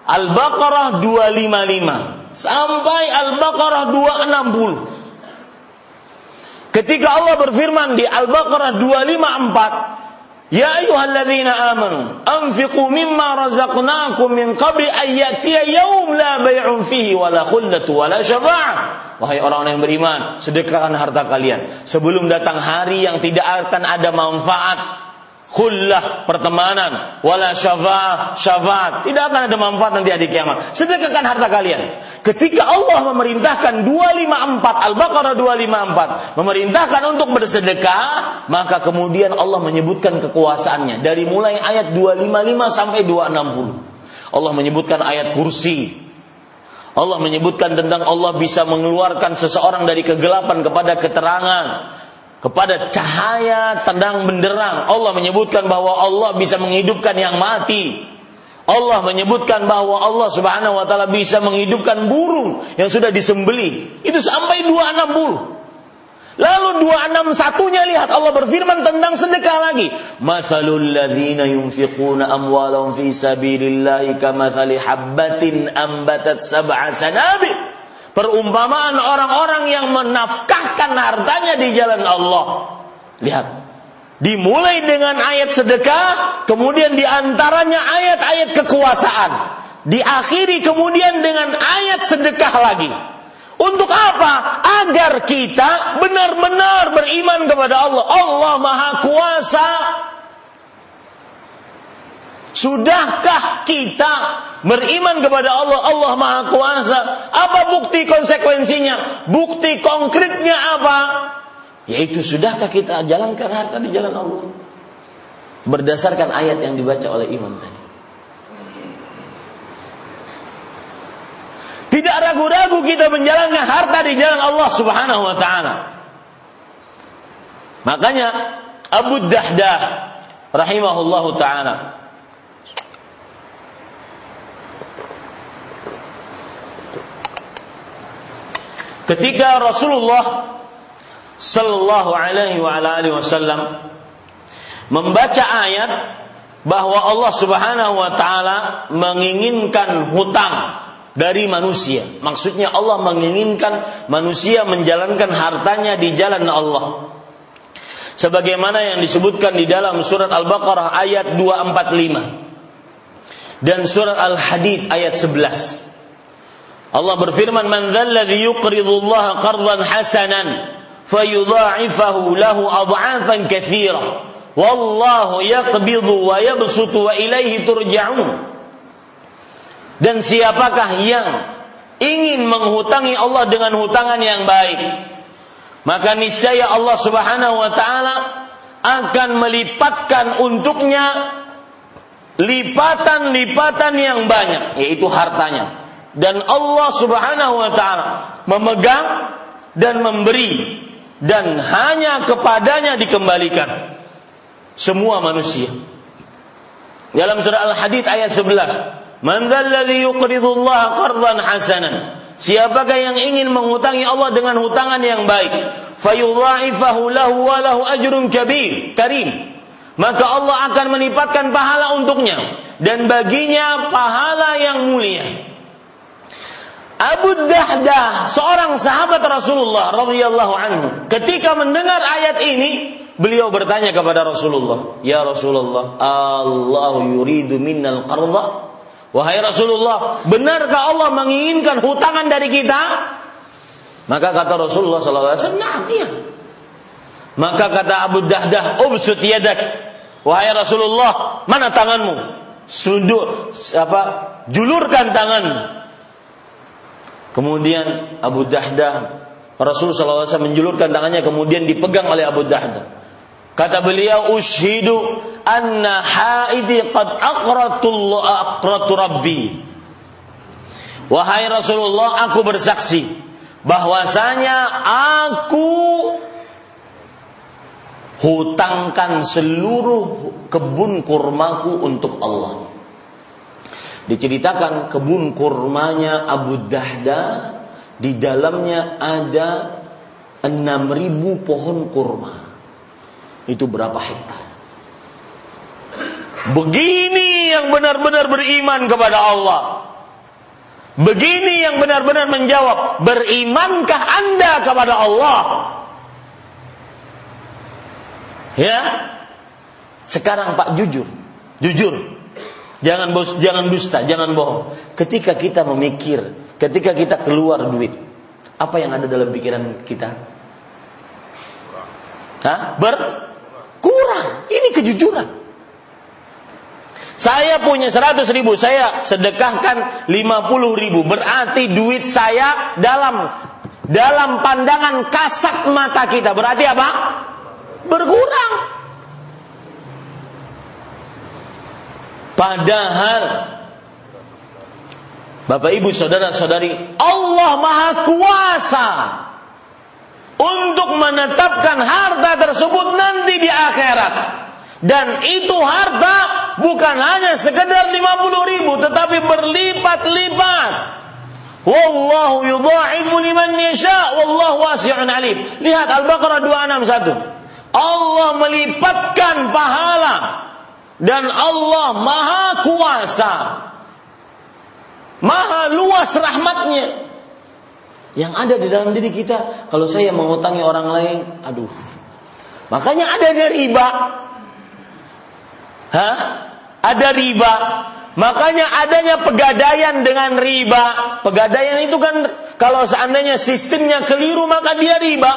Al-Baqarah 255 sampai Al-Baqarah 260. Ketika Allah berfirman di Al-Baqarah 254, Ya ayyuhalladzina amanu anfiqu mimma razaqnakum min qabli an ya'tiya yawm la bay'un fihi wala khullatu wala syafa'ah. Wahai orang-orang yang beriman, sedekahkan harta kalian sebelum datang hari yang tidak akan ada manfaat khullah pertemanan. Wala syafaat syafaat tidak akan ada manfaat nanti hari kiamat. Sedekahkan harta kalian. Ketika Allah memerintahkan 254 Al-Baqarah 254 memerintahkan untuk bersedekah maka kemudian Allah menyebutkan kekuasaannya. Dari mulai ayat 255 sampai 260 Allah menyebutkan ayat kursi. Allah menyebutkan tentang Allah bisa mengeluarkan seseorang dari kegelapan kepada keterangan kepada cahaya tendang benderang. Allah menyebutkan bahwa Allah bisa menghidupkan yang mati. Allah menyebutkan bahwa Allah Subhanahu wa taala bisa menghidupkan burung yang sudah disembeli. Itu sampai 260. Lalu 261-nya lihat Allah berfirman tentang sedekah lagi. Mathalul ladzina yunfiquna amwalahum fi sabilillahi kamathali habbatin ambatat sab'a sanabil Perumpamaan orang-orang yang menafkahkan hartanya di jalan Allah. Lihat. Dimulai dengan ayat sedekah, kemudian di antaranya ayat-ayat kekuasaan. Diakhiri kemudian dengan ayat sedekah lagi. Untuk apa? Agar kita benar-benar beriman kepada Allah. Allah Maha Kuasa Sudahkah kita beriman kepada Allah? Allah Maha Kuasa. Apa bukti konsekuensinya? Bukti konkretnya apa? Yaitu sudahkah kita jalankan harta di jalan Allah? Berdasarkan ayat yang dibaca oleh imam tadi. Tidak ragu-ragu kita menjalankan harta di jalan Allah Subhanahu wa taala. Makanya Abu Dahdah rahimahullahu taala ketika Rasulullah Sallallahu Alaihi Wasallam membaca ayat bahwa Allah Subhanahu Wa Taala menginginkan hutang dari manusia. Maksudnya Allah menginginkan manusia menjalankan hartanya di jalan Allah. Sebagaimana yang disebutkan di dalam surat Al-Baqarah ayat 245 dan surat Al-Hadid ayat 11. Allah berfirman, "Man dzalladzi yuqridu Allah qardan hasanan fayudha'ifahu lahu ad'afan katsira." Wallahu yaqbidu wa yabsutu wa ilaihi turja'un. Dan siapakah yang ingin menghutangi Allah dengan hutangan yang baik, maka niscaya Allah Subhanahu wa taala akan melipatkan untuknya lipatan-lipatan yang banyak, yaitu hartanya. Dan Allah Subhanahu wa taala memegang dan memberi dan hanya kepadanya dikembalikan semua manusia. Dalam surah Al-Hadid ayat 11, "Man dzalladzi yuqridu Allah qardan hasanan?" Siapakah yang ingin menghutangi Allah dengan hutangan yang baik? Fayudha'ifahu lahu wa lahu ajrun kabir, karim. Maka Allah akan menipatkan pahala untuknya dan baginya pahala yang mulia. Abu Dahdah, seorang sahabat Rasulullah radhiyallahu anhu, ketika mendengar ayat ini, beliau bertanya kepada Rasulullah, "Ya Rasulullah, Allah yuridu minnal qarda?" Wahai Rasulullah, benarkah Allah menginginkan hutangan dari kita? Maka kata Rasulullah sallallahu alaihi wasallam, "Na'am, iya." Maka kata Abu Dahdah, "Ubsut yadak." Wahai Rasulullah, mana tanganmu? Sunduk apa? Julurkan tanganmu. Kemudian Abu Dahdah Rasulullah SAW menjulurkan tangannya kemudian dipegang oleh Abu Dahdah. Kata beliau, "Ushidu anna haidi qad aqratu rabbi." Wahai Rasulullah, aku bersaksi bahwasanya aku hutangkan seluruh kebun kurmaku untuk Allah. Diceritakan kebun kurmanya Abu Dahda di dalamnya ada 6000 pohon kurma itu berapa hektar. Begini yang benar-benar beriman kepada Allah. Begini yang benar-benar menjawab, berimankah Anda kepada Allah? Ya. Sekarang Pak jujur, jujur. Jangan bos, jangan dusta, jangan bohong. Ketika kita memikir, ketika kita keluar duit, apa yang ada dalam pikiran kita? Hah? Ber Kurang. Ini kejujuran. Saya punya 100 ribu, saya sedekahkan 50 ribu. Berarti duit saya dalam dalam pandangan kasat mata kita. Berarti apa? Berkurang. Padahal Bapak Ibu saudara-saudari, Allah Maha Kuasa untuk menetapkan harta tersebut nanti di akhirat. Dan itu harta bukan hanya sekedar 50 ribu tetapi berlipat-lipat. Wallahu yudha'ifu liman yasha wallahu wasi'un alim. Lihat Al-Baqarah 261. Allah melipatkan pahala dan Allah Maha Kuasa. Maha luas rahmatnya. Yang ada di dalam diri kita, kalau saya mengutangi orang lain, aduh. Makanya ada riba. Hah? Ada riba. Makanya adanya pegadaian dengan riba. Pegadaian itu kan kalau seandainya sistemnya keliru maka dia riba.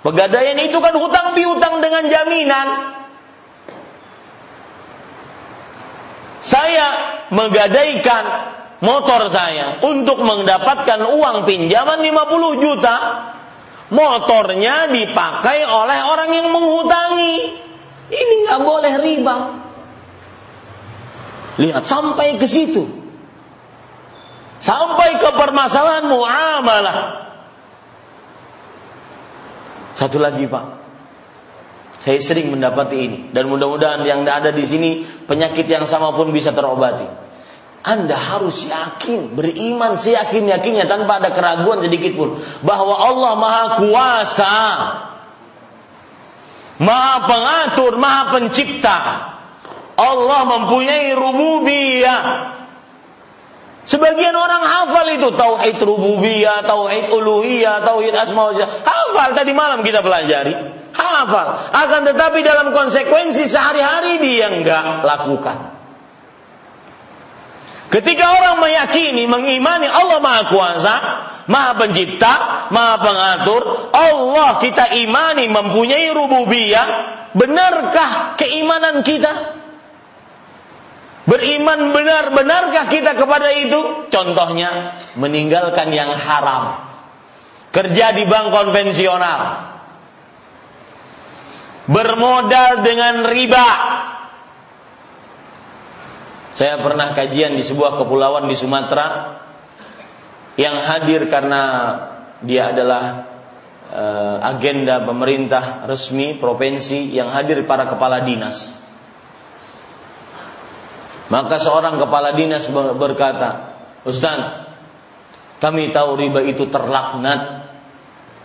Pegadaian itu kan hutang piutang dengan jaminan. Saya menggadaikan motor saya untuk mendapatkan uang pinjaman 50 juta, motornya dipakai oleh orang yang menghutangi. Ini nggak boleh riba. Lihat sampai ke situ. Sampai ke permasalahan muamalah. Satu lagi Pak. Saya sering mendapati ini dan mudah-mudahan yang ada di sini penyakit yang sama pun bisa terobati anda harus yakin, beriman seyakin-yakinnya tanpa ada keraguan sedikit pun bahwa Allah Maha Kuasa, Maha Pengatur, Maha Pencipta. Allah mempunyai rububiyah. Sebagian orang hafal itu tauhid rububiyah, tauhid uluhiyah, tauhid asma wa Hafal tadi malam kita pelajari. Hafal. Akan tetapi dalam konsekuensi sehari-hari dia enggak lakukan. Ketika orang meyakini, mengimani Allah Maha Kuasa, Maha Pencipta, Maha Pengatur, Allah kita imani mempunyai rububiyah, benarkah keimanan kita? Beriman benar, benarkah kita kepada itu? Contohnya, meninggalkan yang haram. Kerja di bank konvensional. Bermodal dengan riba saya pernah kajian di sebuah kepulauan di Sumatera yang hadir karena dia adalah uh, agenda pemerintah resmi provinsi yang hadir para kepala dinas. Maka seorang kepala dinas berkata, Ustaz, kami tahu riba itu terlaknat.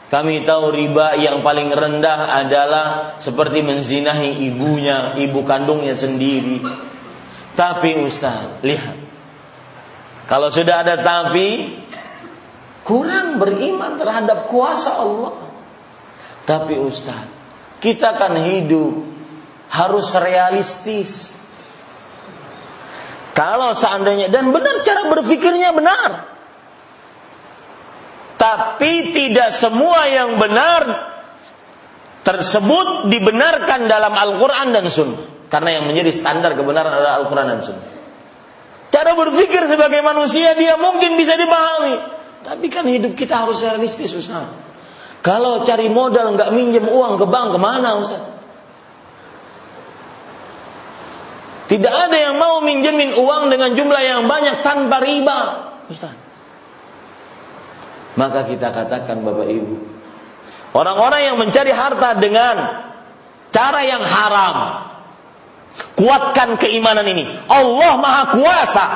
Kami tahu riba yang paling rendah adalah seperti menzinahi ibunya, ibu kandungnya sendiri. Tapi Ustaz, lihat. Kalau sudah ada tapi, kurang beriman terhadap kuasa Allah. Tapi Ustaz, kita kan hidup harus realistis. Kalau seandainya dan benar cara berpikirnya benar. Tapi tidak semua yang benar tersebut dibenarkan dalam Al-Quran dan Sunnah. Karena yang menjadi standar kebenaran adalah Al-Quran dan Sunnah. Cara berpikir sebagai manusia dia mungkin bisa dipahami. Tapi kan hidup kita harus realistis Ustaz. Kalau cari modal nggak minjem uang ke bank ke mana Ustaz? Tidak ada yang mau minjemin uang dengan jumlah yang banyak tanpa riba Ustaz. Maka kita katakan Bapak Ibu. Orang-orang yang mencari harta dengan cara yang haram Kuatkan keimanan ini. Allah Maha Kuasa,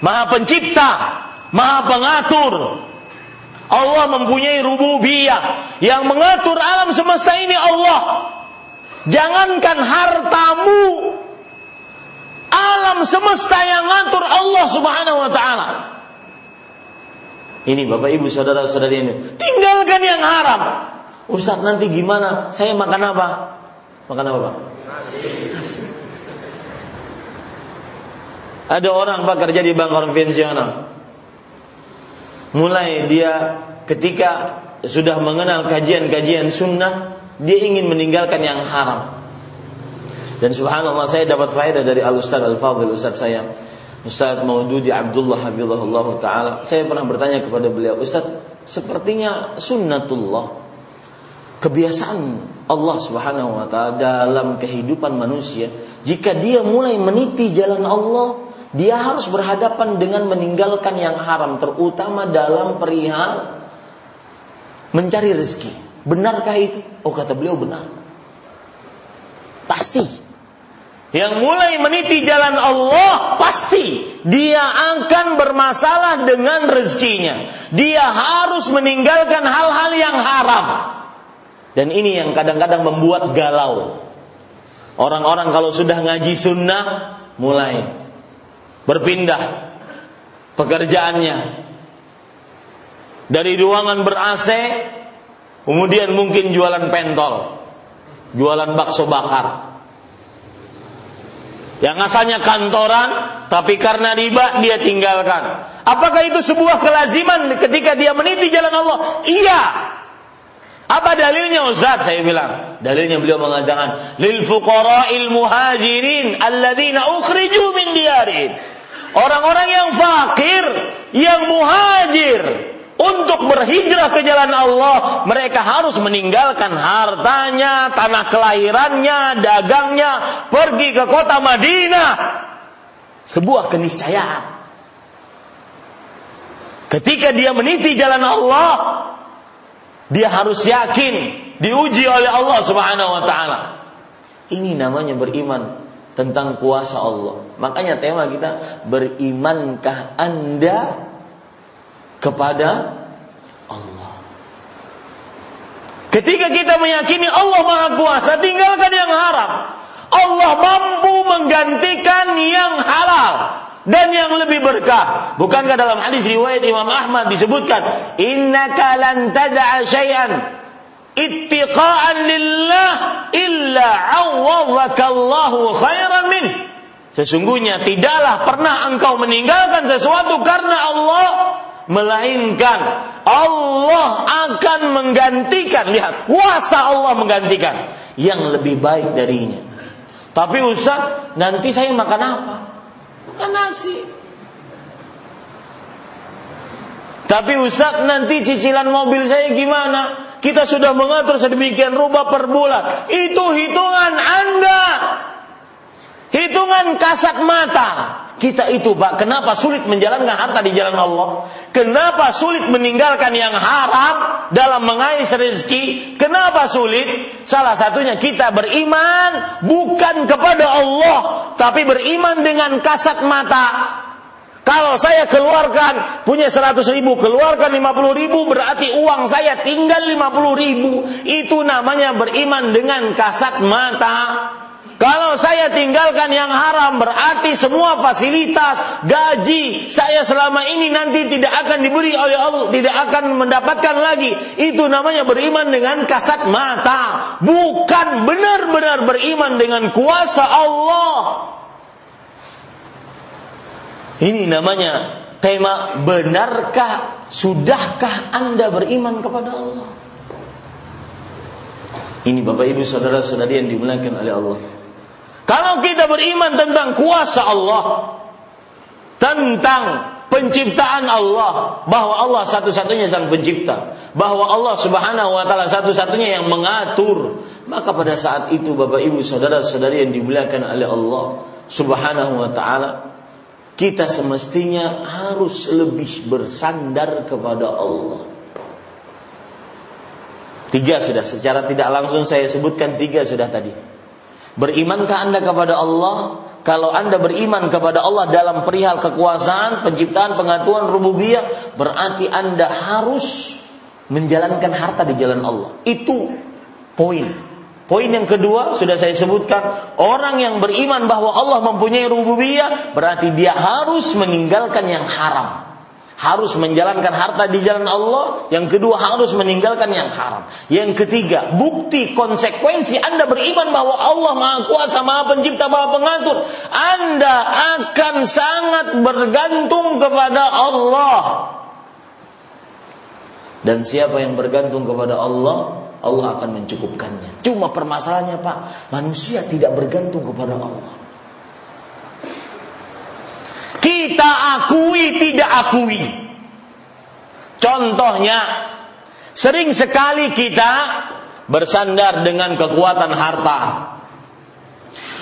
Maha Pencipta, Maha Pengatur. Allah mempunyai rububiyah yang mengatur alam semesta ini Allah. Jangankan hartamu, alam semesta yang ngatur Allah Subhanahu wa taala. Ini Bapak Ibu saudara-saudari ini, tinggalkan yang haram. Ustaz nanti gimana? Saya makan apa? Makan apa, Pak? Ada orang pak kerja di bank konvensional. Mulai dia ketika sudah mengenal kajian-kajian sunnah, dia ingin meninggalkan yang haram. Dan subhanallah saya dapat faedah dari Al Ustaz Al Fadil Ustaz saya, Ustaz Maududi Abdullah Hafizahullah Taala. Saya pernah bertanya kepada beliau, Ustaz, sepertinya sunnatullah kebiasaan Allah Subhanahu wa taala dalam kehidupan manusia, jika dia mulai meniti jalan Allah, dia harus berhadapan dengan meninggalkan yang haram, terutama dalam perihal mencari rezeki. Benarkah itu? Oh kata beliau benar. Pasti. Yang mulai meniti jalan Allah pasti dia akan bermasalah dengan rezekinya. Dia harus meninggalkan hal-hal yang haram. Dan ini yang kadang-kadang membuat galau. Orang-orang kalau sudah ngaji sunnah mulai berpindah pekerjaannya dari ruangan ber AC kemudian mungkin jualan pentol, jualan bakso bakar. Yang asalnya kantoran, tapi karena riba dia tinggalkan. Apakah itu sebuah kelaziman ketika dia meniti jalan Allah? Iya, apa dalilnya Ustaz? Saya bilang. Dalilnya beliau mengatakan, lil fuqara'il muhajirin alladzina ukhriju min diyarin. Orang-orang yang fakir, yang muhajir untuk berhijrah ke jalan Allah, mereka harus meninggalkan hartanya, tanah kelahirannya, dagangnya, pergi ke kota Madinah. Sebuah keniscayaan. Ketika dia meniti jalan Allah, dia harus yakin diuji oleh Allah Subhanahu wa taala. Ini namanya beriman tentang kuasa Allah. Makanya tema kita berimankah Anda kepada Allah. Ketika kita meyakini Allah Maha Kuasa, tinggalkan yang haram. Allah mampu menggantikan yang halal dan yang lebih berkah. Bukankah dalam hadis riwayat Imam Ahmad disebutkan, "Innaka lan tad'a syai'an ittiqa'an lillah illa 'awwadhaka Allahu khairan min." Sesungguhnya tidaklah pernah engkau meninggalkan sesuatu karena Allah melainkan Allah akan menggantikan. Lihat kuasa Allah menggantikan. Yang lebih baik darinya. Tapi Ustaz nanti saya makan apa? Makan nasi. Tapi Ustaz nanti cicilan mobil saya gimana? Kita sudah mengatur sedemikian rupa per bulan. Itu hitungan Anda. Hitungan kasat mata kita itu Pak, kenapa sulit menjalankan harta di jalan Allah? Kenapa sulit meninggalkan yang haram dalam mengais rezeki? Kenapa sulit? Salah satunya kita beriman bukan kepada Allah, tapi beriman dengan kasat mata. Kalau saya keluarkan punya 100 ribu, keluarkan 50 ribu berarti uang saya tinggal 50 ribu. Itu namanya beriman dengan kasat mata. Kalau saya tinggalkan yang haram berarti semua fasilitas, gaji saya selama ini nanti tidak akan diberi oleh Allah, tidak akan mendapatkan lagi. Itu namanya beriman dengan kasat mata, bukan benar-benar beriman dengan kuasa Allah. Ini namanya tema benarkah, sudahkah Anda beriman kepada Allah? Ini Bapak Ibu saudara-saudari yang dimuliakan oleh Allah. Kalau kita beriman tentang kuasa Allah, tentang penciptaan Allah, bahwa Allah satu-satunya sang pencipta, bahwa Allah Subhanahu wa taala satu-satunya yang mengatur, maka pada saat itu Bapak Ibu saudara-saudari yang dimuliakan oleh Allah Subhanahu wa taala, kita semestinya harus lebih bersandar kepada Allah. Tiga sudah, secara tidak langsung saya sebutkan tiga sudah tadi. Berimankah Anda kepada Allah? Kalau Anda beriman kepada Allah dalam perihal kekuasaan, penciptaan, pengaturan rububiyah, berarti Anda harus menjalankan harta di jalan Allah. Itu poin. Poin yang kedua sudah saya sebutkan, orang yang beriman bahwa Allah mempunyai rububiyah berarti dia harus meninggalkan yang haram harus menjalankan harta di jalan Allah, yang kedua harus meninggalkan yang haram. Yang ketiga, bukti konsekuensi Anda beriman bahwa Allah Maha Kuasa, Maha Pencipta, Maha Pengatur. Anda akan sangat bergantung kepada Allah. Dan siapa yang bergantung kepada Allah, Allah akan mencukupkannya. Cuma permasalahannya Pak, manusia tidak bergantung kepada Allah. Kita akui tidak akui. Contohnya, sering sekali kita bersandar dengan kekuatan harta.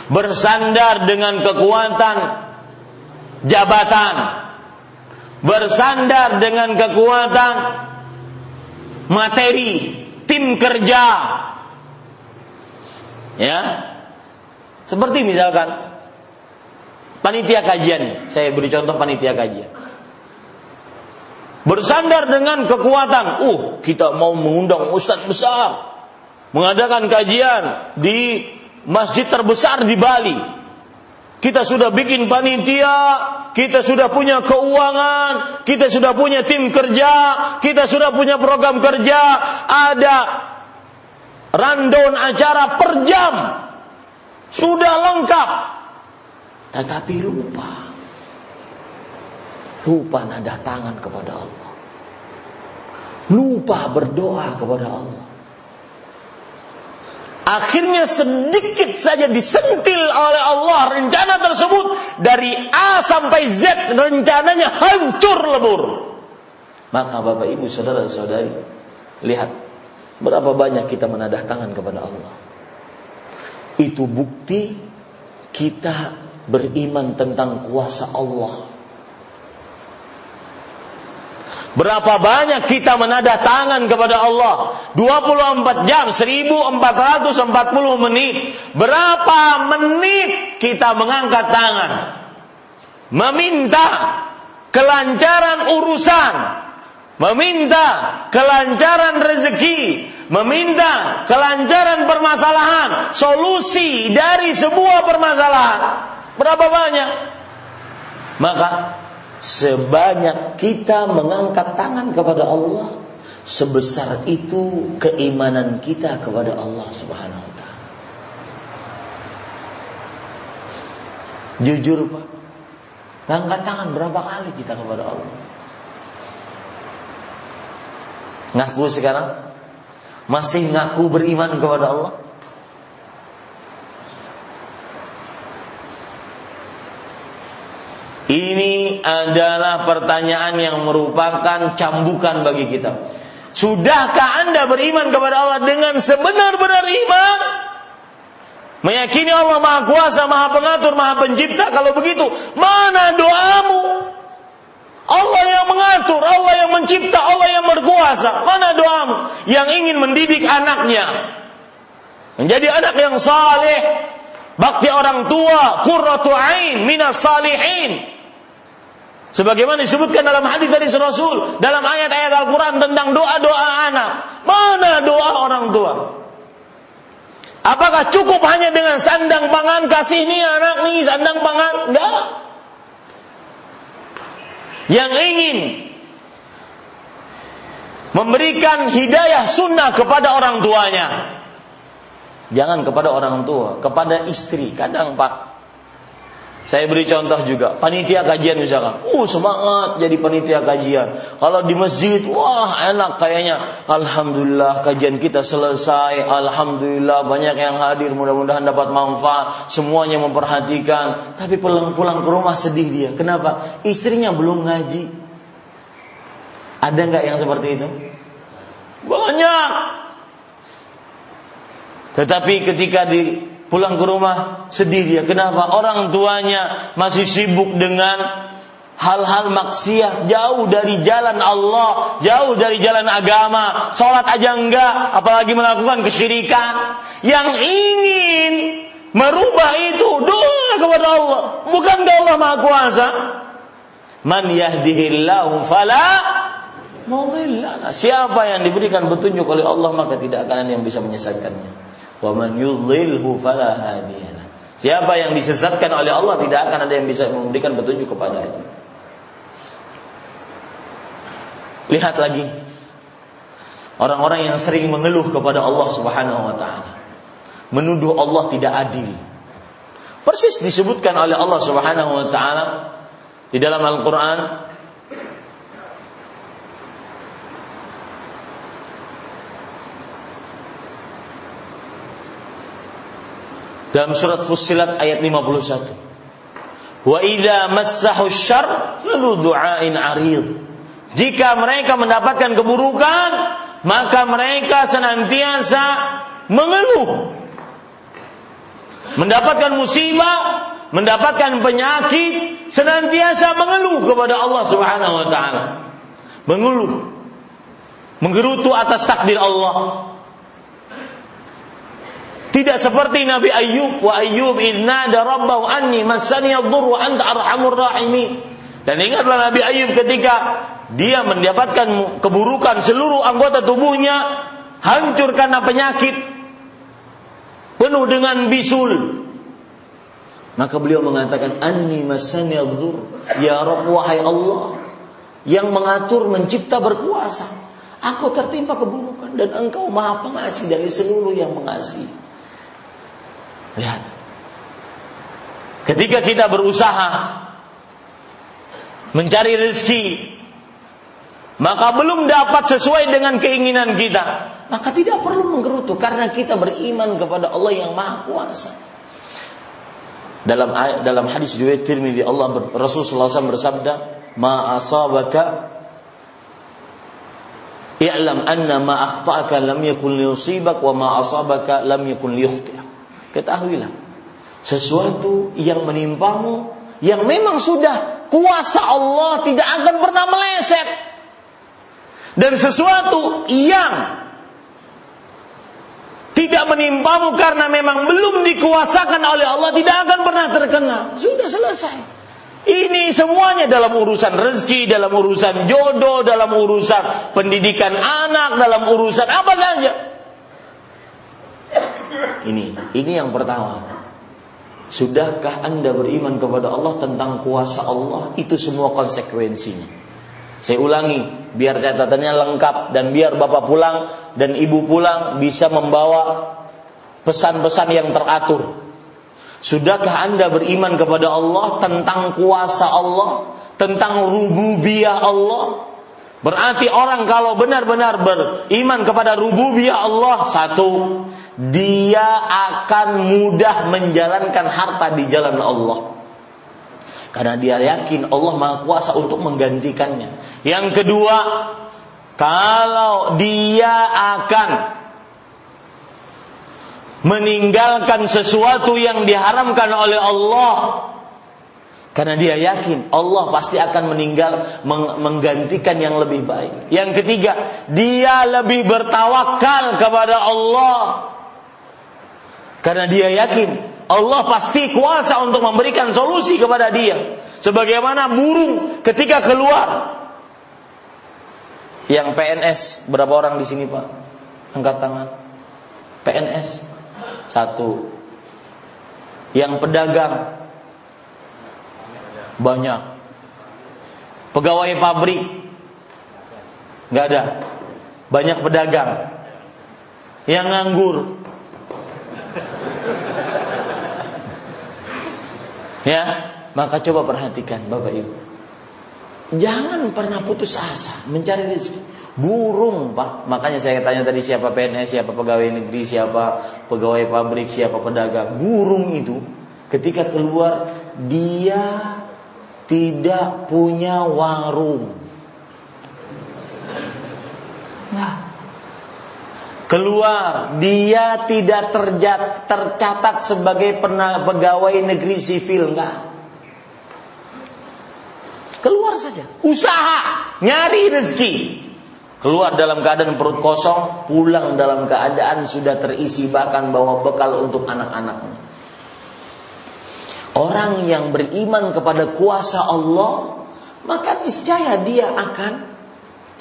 Bersandar dengan kekuatan jabatan. Bersandar dengan kekuatan materi, tim kerja. Ya. Seperti misalkan Panitia kajian, saya beri contoh panitia kajian. Bersandar dengan kekuatan, uh kita mau mengundang ustadz besar, mengadakan kajian di masjid terbesar di Bali. Kita sudah bikin panitia, kita sudah punya keuangan, kita sudah punya tim kerja, kita sudah punya program kerja, ada rundown acara per jam. Sudah lengkap, tetapi lupa. Lupa nada tangan kepada Allah. Lupa berdoa kepada Allah. Akhirnya sedikit saja disentil oleh Allah rencana tersebut dari A sampai Z rencananya hancur lebur. Maka Bapak Ibu saudara-saudari lihat berapa banyak kita menadah tangan kepada Allah. Itu bukti kita beriman tentang kuasa Allah. Berapa banyak kita menadah tangan kepada Allah? 24 jam, 1440 menit. Berapa menit kita mengangkat tangan? Meminta kelancaran urusan. Meminta kelancaran rezeki. Meminta kelancaran permasalahan. Solusi dari sebuah permasalahan. Berapa banyak? Maka sebanyak kita mengangkat tangan kepada Allah, sebesar itu keimanan kita kepada Allah Subhanahu wa taala. Jujur Pak. Ngangkat tangan berapa kali kita kepada Allah? Ngaku sekarang? Masih ngaku beriman kepada Allah? Ini adalah pertanyaan yang merupakan cambukan bagi kita. Sudahkah Anda beriman kepada Allah dengan sebenar-benar iman? Meyakini Allah Maha Kuasa, Maha Pengatur, Maha Pencipta. Kalau begitu, mana doamu? Allah yang mengatur, Allah yang mencipta, Allah yang berkuasa. Mana doamu? Yang ingin mendidik anaknya. Menjadi anak yang saleh, bakti orang tua, qurratu ain minas salihin. Sebagaimana disebutkan dalam hadis dari Rasul, dalam ayat-ayat Al-Quran tentang doa-doa anak. Mana doa orang tua? Apakah cukup hanya dengan sandang pangan kasih nih anak nih sandang pangan? Enggak. Yang ingin memberikan hidayah sunnah kepada orang tuanya. Jangan kepada orang tua, kepada istri. Kadang Pak, saya beri contoh juga, panitia kajian misalkan. Uh, semangat jadi panitia kajian. Kalau di masjid, wah enak kayaknya. Alhamdulillah kajian kita selesai. Alhamdulillah banyak yang hadir. Mudah-mudahan dapat manfaat. Semuanya memperhatikan. Tapi pulang-pulang ke rumah sedih dia. Kenapa? Istrinya belum ngaji. Ada nggak yang seperti itu? Banyak. Tetapi ketika di Pulang ke rumah sedih dia. Kenapa? Orang tuanya masih sibuk dengan hal-hal maksiat jauh dari jalan Allah, jauh dari jalan agama, sholat aja enggak, apalagi melakukan kesyirikan. Yang ingin merubah itu doa kepada Allah, bukan Allah Maha Kuasa. Man yahdihillahu fala Siapa yang diberikan petunjuk oleh Allah maka tidak akan ada yang bisa menyesatkannya. Wa man yudlilhu. Siapa yang disesatkan oleh Allah tidak akan ada yang bisa memberikan petunjuk kepadanya. Lihat lagi orang-orang yang sering mengeluh kepada Allah Subhanahu wa taala. Menuduh Allah tidak adil. Persis disebutkan oleh Allah Subhanahu wa taala di dalam Al-Qur'an dalam surat Fussilat ayat 51. Wa idza massahu syarr du'ain arid. Jika mereka mendapatkan keburukan, maka mereka senantiasa mengeluh. Mendapatkan musibah, mendapatkan penyakit, senantiasa mengeluh kepada Allah Subhanahu wa taala. Mengeluh. Menggerutu atas takdir Allah. Tidak seperti Nabi Ayub wa Ayub idnada rabbahu anni massani ad-dur wa anta arhamur rahimin. Dan ingatlah Nabi Ayub ketika dia mendapatkan keburukan seluruh anggota tubuhnya hancur karena penyakit penuh dengan bisul. Maka beliau mengatakan anni massani ad-dur ya Rabb wahai Allah yang mengatur mencipta berkuasa. Aku tertimpa keburukan dan engkau maha pengasih dari seluruh yang mengasihi. Lihat. Ketika kita berusaha mencari rezeki, maka belum dapat sesuai dengan keinginan kita, maka tidak perlu menggerutu karena kita beriman kepada Allah yang Maha Kuasa. Dalam dalam hadis riwayat Tirmidzi Allah Rasulullah SAW bersabda, "Ma asabaka i'lam anna ma akhta'aka lam yakun liyusibak wa ma asabaka lam yakun liyukhti'ak." Ketahuilah, sesuatu yang menimpamu yang memang sudah kuasa Allah tidak akan pernah meleset. Dan sesuatu yang tidak menimpamu karena memang belum dikuasakan oleh Allah tidak akan pernah terkena. Sudah selesai. Ini semuanya dalam urusan rezeki, dalam urusan jodoh, dalam urusan pendidikan anak, dalam urusan apa saja. Ini, ini yang pertama. Sudahkah Anda beriman kepada Allah tentang kuasa Allah? Itu semua konsekuensinya. Saya ulangi, biar catatannya lengkap dan biar Bapak pulang dan Ibu pulang bisa membawa pesan-pesan yang teratur. Sudahkah Anda beriman kepada Allah tentang kuasa Allah, tentang rububiyah Allah? Berarti orang kalau benar-benar beriman kepada rububiyah Allah satu, dia akan mudah menjalankan harta di jalan Allah. Karena dia yakin Allah Maha Kuasa untuk menggantikannya. Yang kedua, kalau dia akan meninggalkan sesuatu yang diharamkan oleh Allah karena dia yakin Allah pasti akan meninggal menggantikan yang lebih baik. Yang ketiga, dia lebih bertawakal kepada Allah. Karena dia yakin Allah pasti kuasa untuk memberikan solusi kepada dia. Sebagaimana burung ketika keluar. Yang PNS berapa orang di sini Pak? Angkat tangan. PNS satu. Yang pedagang banyak. Pegawai pabrik nggak ada. Banyak pedagang. Yang nganggur. Ya, maka coba perhatikan Bapak Ibu. Jangan pernah putus asa mencari rezeki. Burung, Pak. Makanya saya tanya tadi siapa PNS, siapa pegawai negeri, siapa pegawai pabrik, siapa pedagang. Burung itu ketika keluar dia tidak punya warung. Nah, keluar. Dia tidak terjat, tercatat sebagai pegawai negeri sipil enggak. Keluar saja. Usaha. Nyari rezeki. Keluar dalam keadaan perut kosong, pulang dalam keadaan sudah terisi bahkan bawa bekal untuk anak-anaknya. Orang yang beriman kepada kuasa Allah, maka niscaya dia akan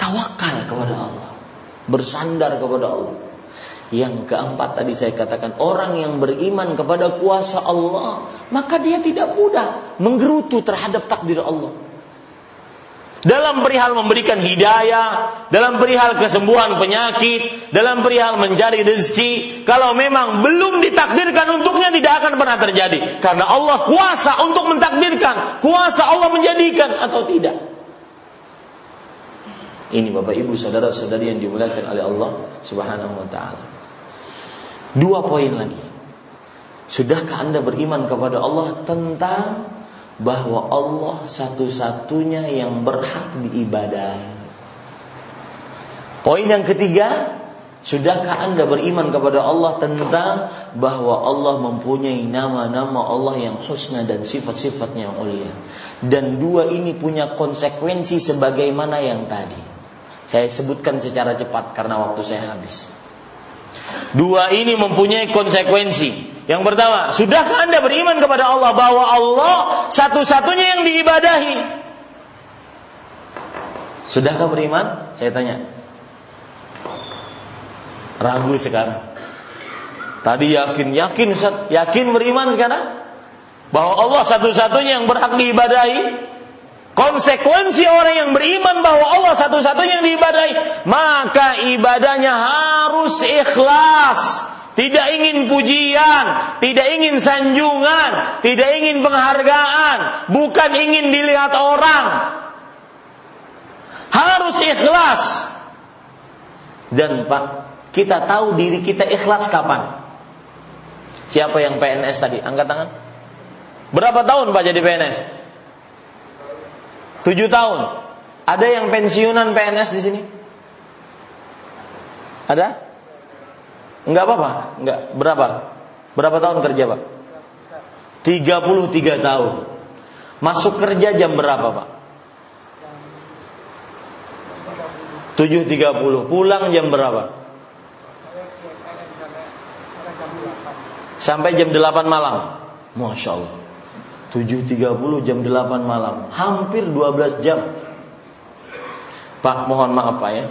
tawakal kepada Allah, bersandar kepada Allah. Yang keempat tadi saya katakan orang yang beriman kepada kuasa Allah, maka dia tidak mudah menggerutu terhadap takdir Allah dalam perihal memberikan hidayah, dalam perihal kesembuhan penyakit, dalam perihal mencari rezeki, kalau memang belum ditakdirkan untuknya tidak akan pernah terjadi karena Allah kuasa untuk mentakdirkan, kuasa Allah menjadikan atau tidak. Ini Bapak Ibu saudara-saudari yang dimuliakan oleh Allah Subhanahu wa taala. Dua poin lagi. Sudahkah Anda beriman kepada Allah tentang bahwa Allah satu-satunya yang berhak diibadah. Poin yang ketiga, sudahkah Anda beriman kepada Allah tentang bahwa Allah mempunyai nama-nama Allah yang husna dan sifat-sifatnya yang mulia. Dan dua ini punya konsekuensi sebagaimana yang tadi. Saya sebutkan secara cepat karena waktu saya habis. Dua ini mempunyai konsekuensi. Yang pertama, sudahkah Anda beriman kepada Allah bahwa Allah satu-satunya yang diibadahi? Sudahkah beriman? Saya tanya. Ragu sekarang. Tadi yakin, yakin yakin beriman sekarang? Bahwa Allah satu-satunya yang berhak diibadahi? Konsekuensi orang yang beriman bahwa Allah satu-satunya yang diibadahi, maka ibadahnya harus ikhlas tidak ingin pujian, tidak ingin sanjungan, tidak ingin penghargaan, bukan ingin dilihat orang. Harus ikhlas. Dan Pak, kita tahu diri kita ikhlas kapan? Siapa yang PNS tadi? Angkat tangan. Berapa tahun Pak jadi PNS? Tujuh tahun. Ada yang pensiunan PNS di sini? Ada? Enggak apa-apa, enggak. Berapa? Berapa tahun kerja, Pak? 33 tahun. Masuk kerja jam berapa, Pak? 7.30. Pulang jam berapa? Sampai jam 8 malam. Masya Allah. 7.30 jam 8 malam. Hampir 12 jam. Pak, mohon maaf Pak ya.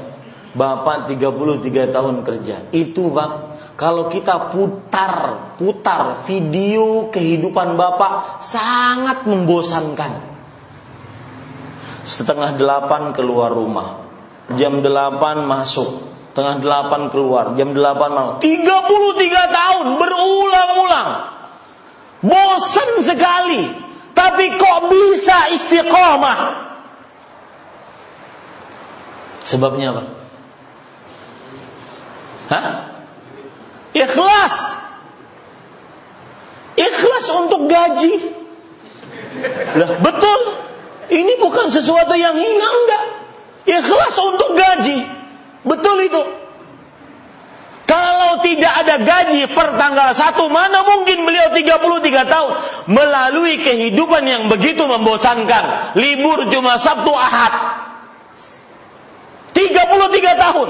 Bapak 33 tahun kerja. Itu Pak, kalau kita putar, putar video kehidupan Bapak sangat membosankan. Setengah delapan keluar rumah. Jam delapan masuk. Tengah delapan keluar. Jam delapan malam. 33 tahun berulang-ulang. Bosan sekali. Tapi kok bisa istiqomah? Sebabnya apa? Hah? Ikhlas. Ikhlas untuk gaji. Lah, betul. Ini bukan sesuatu yang hina enggak. Ikhlas untuk gaji. Betul itu. Kalau tidak ada gaji per tanggal 1, mana mungkin beliau 33 tahun melalui kehidupan yang begitu membosankan. Libur cuma Sabtu Ahad. 33 tahun.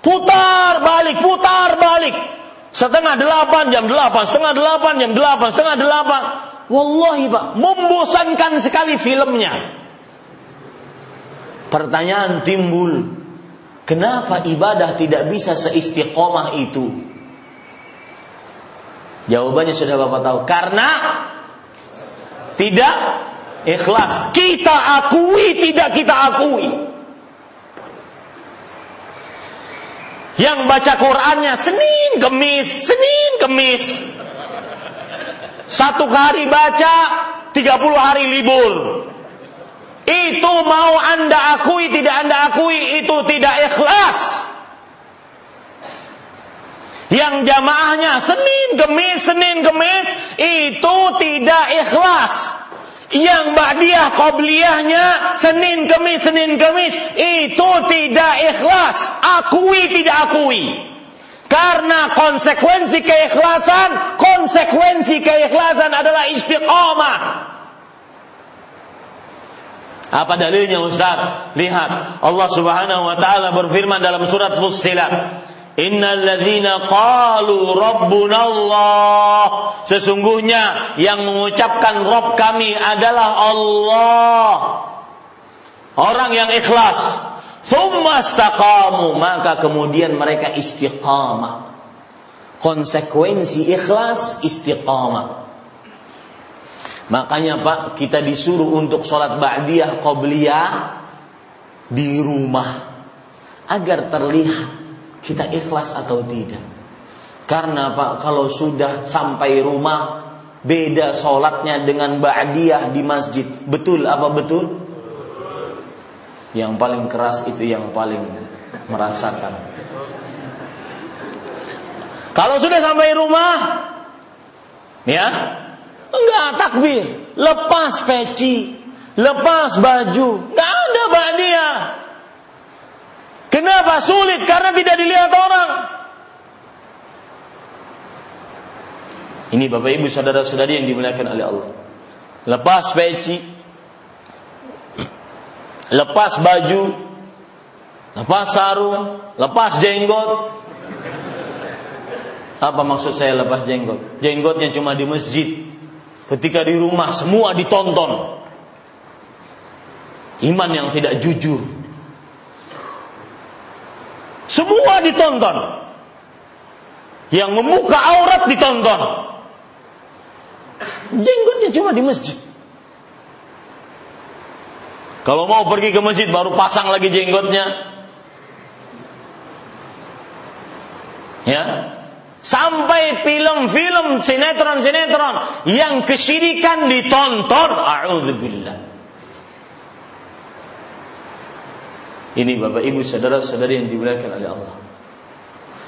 Putar balik, putar balik. Setengah delapan, jam delapan, setengah delapan, jam delapan, setengah delapan. Wallahi pak, membosankan sekali filmnya. Pertanyaan timbul, kenapa ibadah tidak bisa seistiqomah itu? Jawabannya sudah Bapak tahu. Karena tidak ikhlas. Kita akui, tidak kita akui. Yang baca Qurannya Senin, Kemis, Senin, Kemis. Satu hari baca, 30 hari libur. Itu mau Anda akui, tidak Anda akui, itu tidak ikhlas. Yang jamaahnya Senin, Kemis, Senin, Kemis, itu tidak ikhlas. Yang ba'diyah qobliyahnya Senin, Kemis, Senin, Kemis, itu tidak ikhlas. Akui, tidak akui. Karena konsekuensi keikhlasan, konsekuensi keikhlasan adalah istiqomah. Apa dalilnya Ustaz? Lihat, Allah Subhanahu wa taala berfirman dalam surat Fussilat, Innal ladzina qalu rabbuna Allah Sesungguhnya yang mengucapkan Rabb kami adalah Allah Orang yang ikhlas istaqamu, maka kemudian mereka istiqamah. Konsekuensi ikhlas istiqamah. Makanya Pak, kita disuruh untuk sholat ba'diyah qobliyah di rumah agar terlihat kita ikhlas atau tidak. Karena Pak, kalau sudah sampai rumah beda sholatnya dengan ba'diyah di masjid. Betul apa betul? Yang paling keras itu yang paling merasakan. Kalau sudah sampai rumah, ya, enggak takbir, lepas peci, lepas baju, enggak ada dia. Kenapa sulit? Karena tidak dilihat orang. Ini Bapak Ibu saudara-saudari yang dimuliakan oleh Allah. Lepas peci, lepas baju, lepas sarung, lepas jenggot. Apa maksud saya lepas jenggot? Jenggotnya cuma di masjid. Ketika di rumah semua ditonton. Iman yang tidak jujur. Semua ditonton. Yang membuka aurat ditonton. Jenggotnya cuma di masjid. Kalau mau pergi ke masjid baru pasang lagi jenggotnya. Ya. Sampai film-film sinetron-sinetron yang kesyirikan ditonton. A'udzubillah. Ini Bapak Ibu saudara-saudari yang dimuliakan oleh Allah.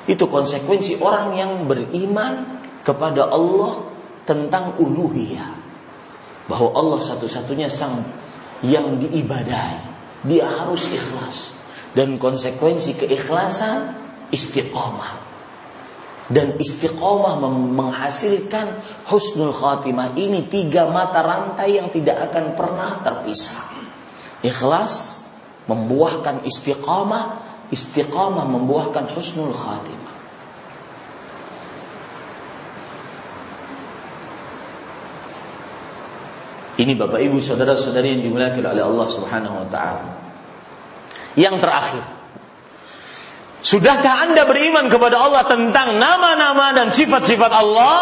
Itu konsekuensi orang yang beriman kepada Allah tentang uluhiyah. Bahwa Allah satu-satunya sang yang diibadahi. Dia harus ikhlas. Dan konsekuensi keikhlasan istiqomah. Dan istiqomah menghasilkan husnul khatimah. Ini tiga mata rantai yang tidak akan pernah terpisah. Ikhlas membuahkan istiqomah. Istiqomah membuahkan husnul khatimah. Ini Bapak Ibu saudara-saudari yang dimuliakan oleh Allah Subhanahu wa taala. Yang terakhir. Sudahkah Anda beriman kepada Allah tentang nama-nama dan sifat-sifat Allah?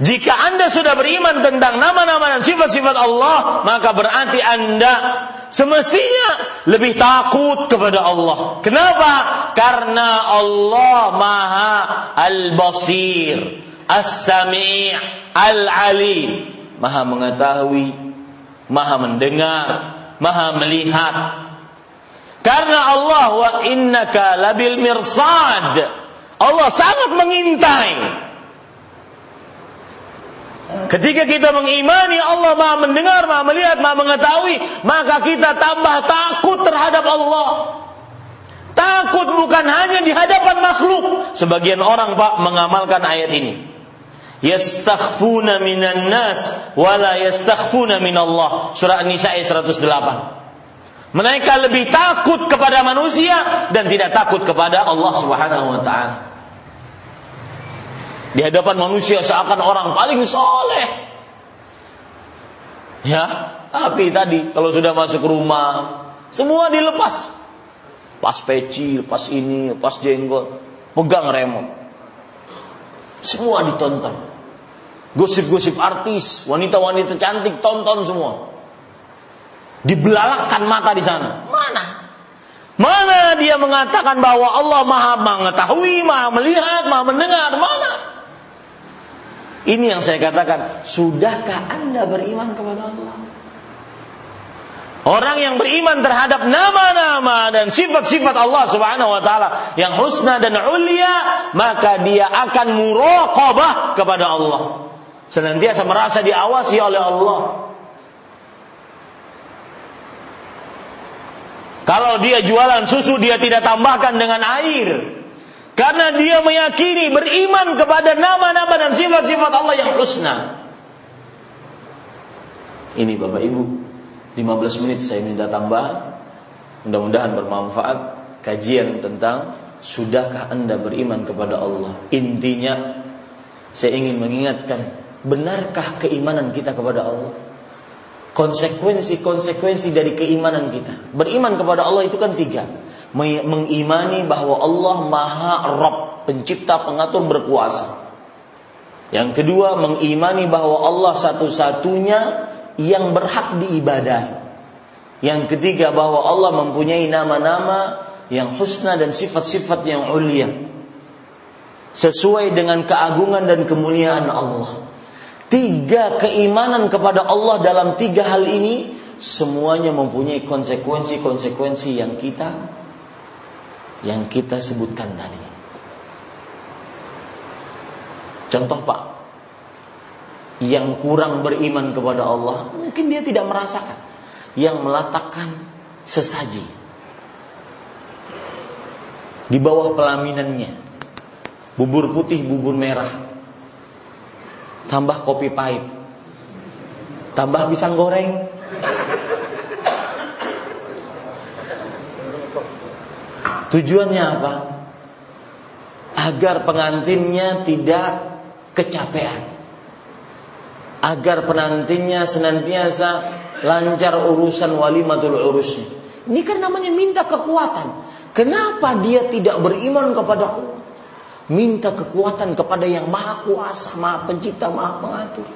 Jika Anda sudah beriman tentang nama-nama dan sifat-sifat Allah, maka berarti Anda semestinya lebih takut kepada Allah. Kenapa? Karena Allah Maha Al-Basir. As-Sami' Al-Alim. Maha mengetahui, Maha mendengar, Maha melihat. Karena Allah wa innaka labil mirsad. Allah sangat mengintai. Ketika kita mengimani Allah Maha mendengar, Maha melihat, Maha mengetahui, maka kita tambah takut terhadap Allah. Takut bukan hanya di hadapan makhluk. Sebagian orang Pak mengamalkan ayat ini. Yastakhfuna minan nas wala yastakhfuna min Allah. Surah An-Nisa ayat 108. Mereka lebih takut kepada manusia dan tidak takut kepada Allah Subhanahu wa taala. Di hadapan manusia seakan orang paling soleh. Ya, tapi tadi kalau sudah masuk rumah semua dilepas. Pas peci, pas ini, pas jenggot, pegang remote. Semua ditonton. Gosip-gosip artis, wanita-wanita cantik tonton semua. Dibelalakkan mata di sana. Mana? Mana dia mengatakan bahwa Allah Maha mengetahui, Maha melihat, Maha mendengar? Mana? Ini yang saya katakan, sudahkah Anda beriman kepada Allah? Orang yang beriman terhadap nama-nama dan sifat-sifat Allah Subhanahu wa taala yang husna dan ulia, maka dia akan muraqabah kepada Allah. Senantiasa merasa diawasi oleh Allah. Kalau dia jualan susu dia tidak tambahkan dengan air. Karena dia meyakini beriman kepada nama-nama dan sifat-sifat Allah yang husna. Ini Bapak Ibu, 15 menit saya minta tambah. Mudah-mudahan bermanfaat kajian tentang sudahkah Anda beriman kepada Allah. Intinya saya ingin mengingatkan, benarkah keimanan kita kepada Allah? Konsekuensi-konsekuensi dari keimanan kita. Beriman kepada Allah itu kan tiga. Mengimani bahwa Allah Maha Rob, pencipta, pengatur, berkuasa. Yang kedua, mengimani bahwa Allah satu-satunya yang berhak diibadahi. Yang ketiga bahwa Allah mempunyai nama-nama yang husna dan sifat-sifat yang ulia. Sesuai dengan keagungan dan kemuliaan Allah. Tiga keimanan kepada Allah dalam tiga hal ini semuanya mempunyai konsekuensi-konsekuensi yang kita yang kita sebutkan tadi. Contoh Pak, yang kurang beriman kepada Allah, mungkin dia tidak merasakan. Yang meletakkan sesaji di bawah pelaminannya, bubur putih, bubur merah, tambah kopi pahit, tambah pisang goreng, Tujuannya apa? Agar pengantinnya tidak kecapean agar penantinya senantiasa lancar urusan walimatul urusnya. Ini kan namanya minta kekuatan. Kenapa dia tidak beriman kepada Allah? Minta kekuatan kepada yang maha kuasa, maha pencipta, maha pengatur.